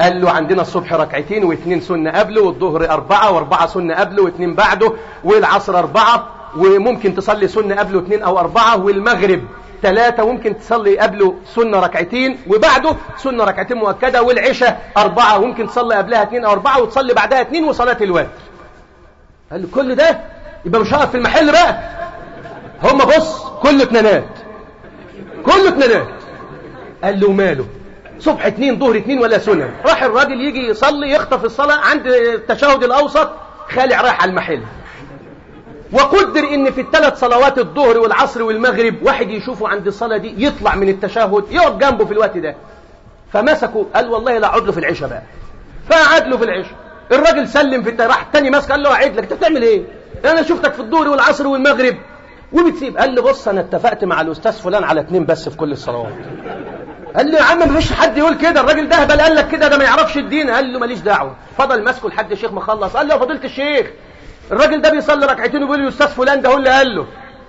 [SPEAKER 1] قال له عندنا الصبح ركعتين واثنين سنة قبله والظهر أربعة وأربعة سنة قبله واثنين بعده والعصر أربعة وممكن تصلي سنة قبله اثنين أو أربعة والمغرب ثلاثة وممكن تصلي قبله سنة ركعتين وبعده سنة ركعتين مؤكدة والعشاء أربعة وممكن تصلي قبلها اثنين أو أربعة وتصلي بعدها اثنين وصلاة الوتر قال له كل ده يبقى مش هقف في المحل بقى هم بص كله اتنانات كله اتنانات قال له ماله صبح اتنين ظهر اتنين ولا سنن راح الراجل يجي يصلي يخطف الصلاة عند التشهد الأوسط خالع رايح على المحل وقدر ان في الثلاث صلوات الظهر والعصر والمغرب واحد يشوفه عند الصلاة دي يطلع من التشهد يقعد جنبه في الوقت ده فمسكه قال والله لا عدله في العشاء بقى فقعد له في العشاء الراجل سلم في التاني راح التاني ماسك قال له اعيد لك انت بتعمل ايه انا شفتك في الدور والعصر والمغرب وبتسيب قال لي بص انا اتفقت مع الاستاذ فلان على اتنين بس في كل الصلوات قال له يا عم مفيش حد يقول كده الراجل ده بل قال لك كده ده ما يعرفش الدين قال له ماليش دعوه فضل ماسكه لحد الشيخ ما خلص قال له يا فضيله الشيخ الراجل ده بيصلي ركعتين وبيقول له استاذ فلان ده هو اللي قال له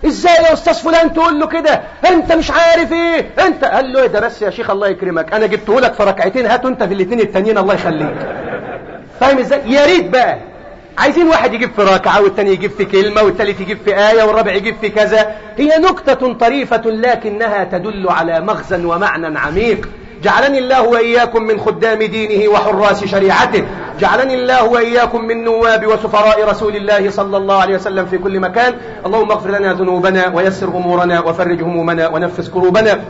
[SPEAKER 1] ازاي يا استاذ فلان تقول له كده انت مش عارف ايه انت قال له إيه ده بس يا شيخ الله يكرمك انا جبته لك في ركعتين هاته انت في الاثنين التانيين الله يخليك فاهم ازاي يا ريت بقى عايزين واحد يجيب في ركعة والتاني يجيب في كلمة والتالت يجيب في آية والرابع يجيب في كذا هي نكتة طريفة لكنها تدل على مغزى ومعنى عميق جعلني الله وإياكم من خدام دينه وحراس شريعته جعلني الله وإياكم من نواب وسفراء رسول الله صلى الله عليه وسلم في كل مكان اللهم اغفر لنا ذنوبنا ويسر أمورنا وفرج همومنا ونفس كروبنا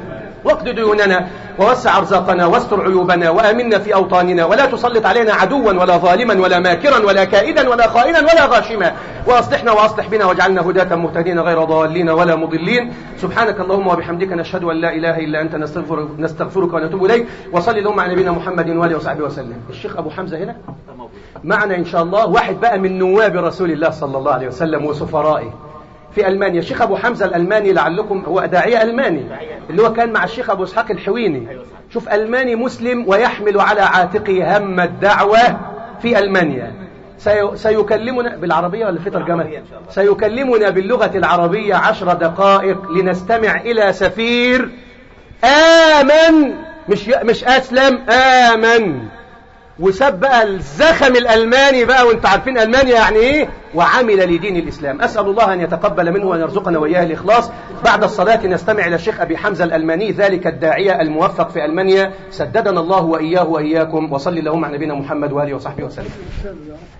[SPEAKER 1] واقض ديوننا ووسع أرزاقنا واستر عيوبنا وآمنا في أوطاننا ولا تسلط علينا عدوا ولا ظالما ولا ماكرا ولا كائدا ولا خائنا ولا غاشما وأصلحنا وأصلح بنا واجعلنا هداة مهتدين غير ضالين ولا مضلين سبحانك اللهم وبحمدك نشهد أن لا إله إلا أنت نستغفر نستغفرك ونتوب إليك وصلي اللهم على نبينا محمد وآله وصحبه وسلم الشيخ أبو حمزة هنا معنا إن شاء الله واحد بقى من نواب رسول الله صلى الله عليه وسلم وسفرائه في ألمانيا الشيخ أبو حمزة الألماني لعلكم هو داعية ألماني اللي هو كان مع الشيخ أبو إسحاق الحويني أيوة شوف ألماني مسلم ويحمل على عاتقه هم الدعوة في ألمانيا سيكلمنا بالعربية ولا في ترجمة سيكلمنا باللغة العربية عشر دقائق لنستمع إلى سفير آمن مش مش أسلم آمن وساب بقى الزخم الألماني بقى وانتوا عارفين ألمانيا يعني إيه وعمل لدين الإسلام أسأل الله أن يتقبل منه وأن يرزقنا وإياه الإخلاص بعد الصلاة نستمع إلى الشيخ أبي حمزة الألماني ذلك الداعية الموفق في ألمانيا سددنا الله وإياه وإياكم وصلي اللهم على نبينا محمد وآله وصحبه وسلم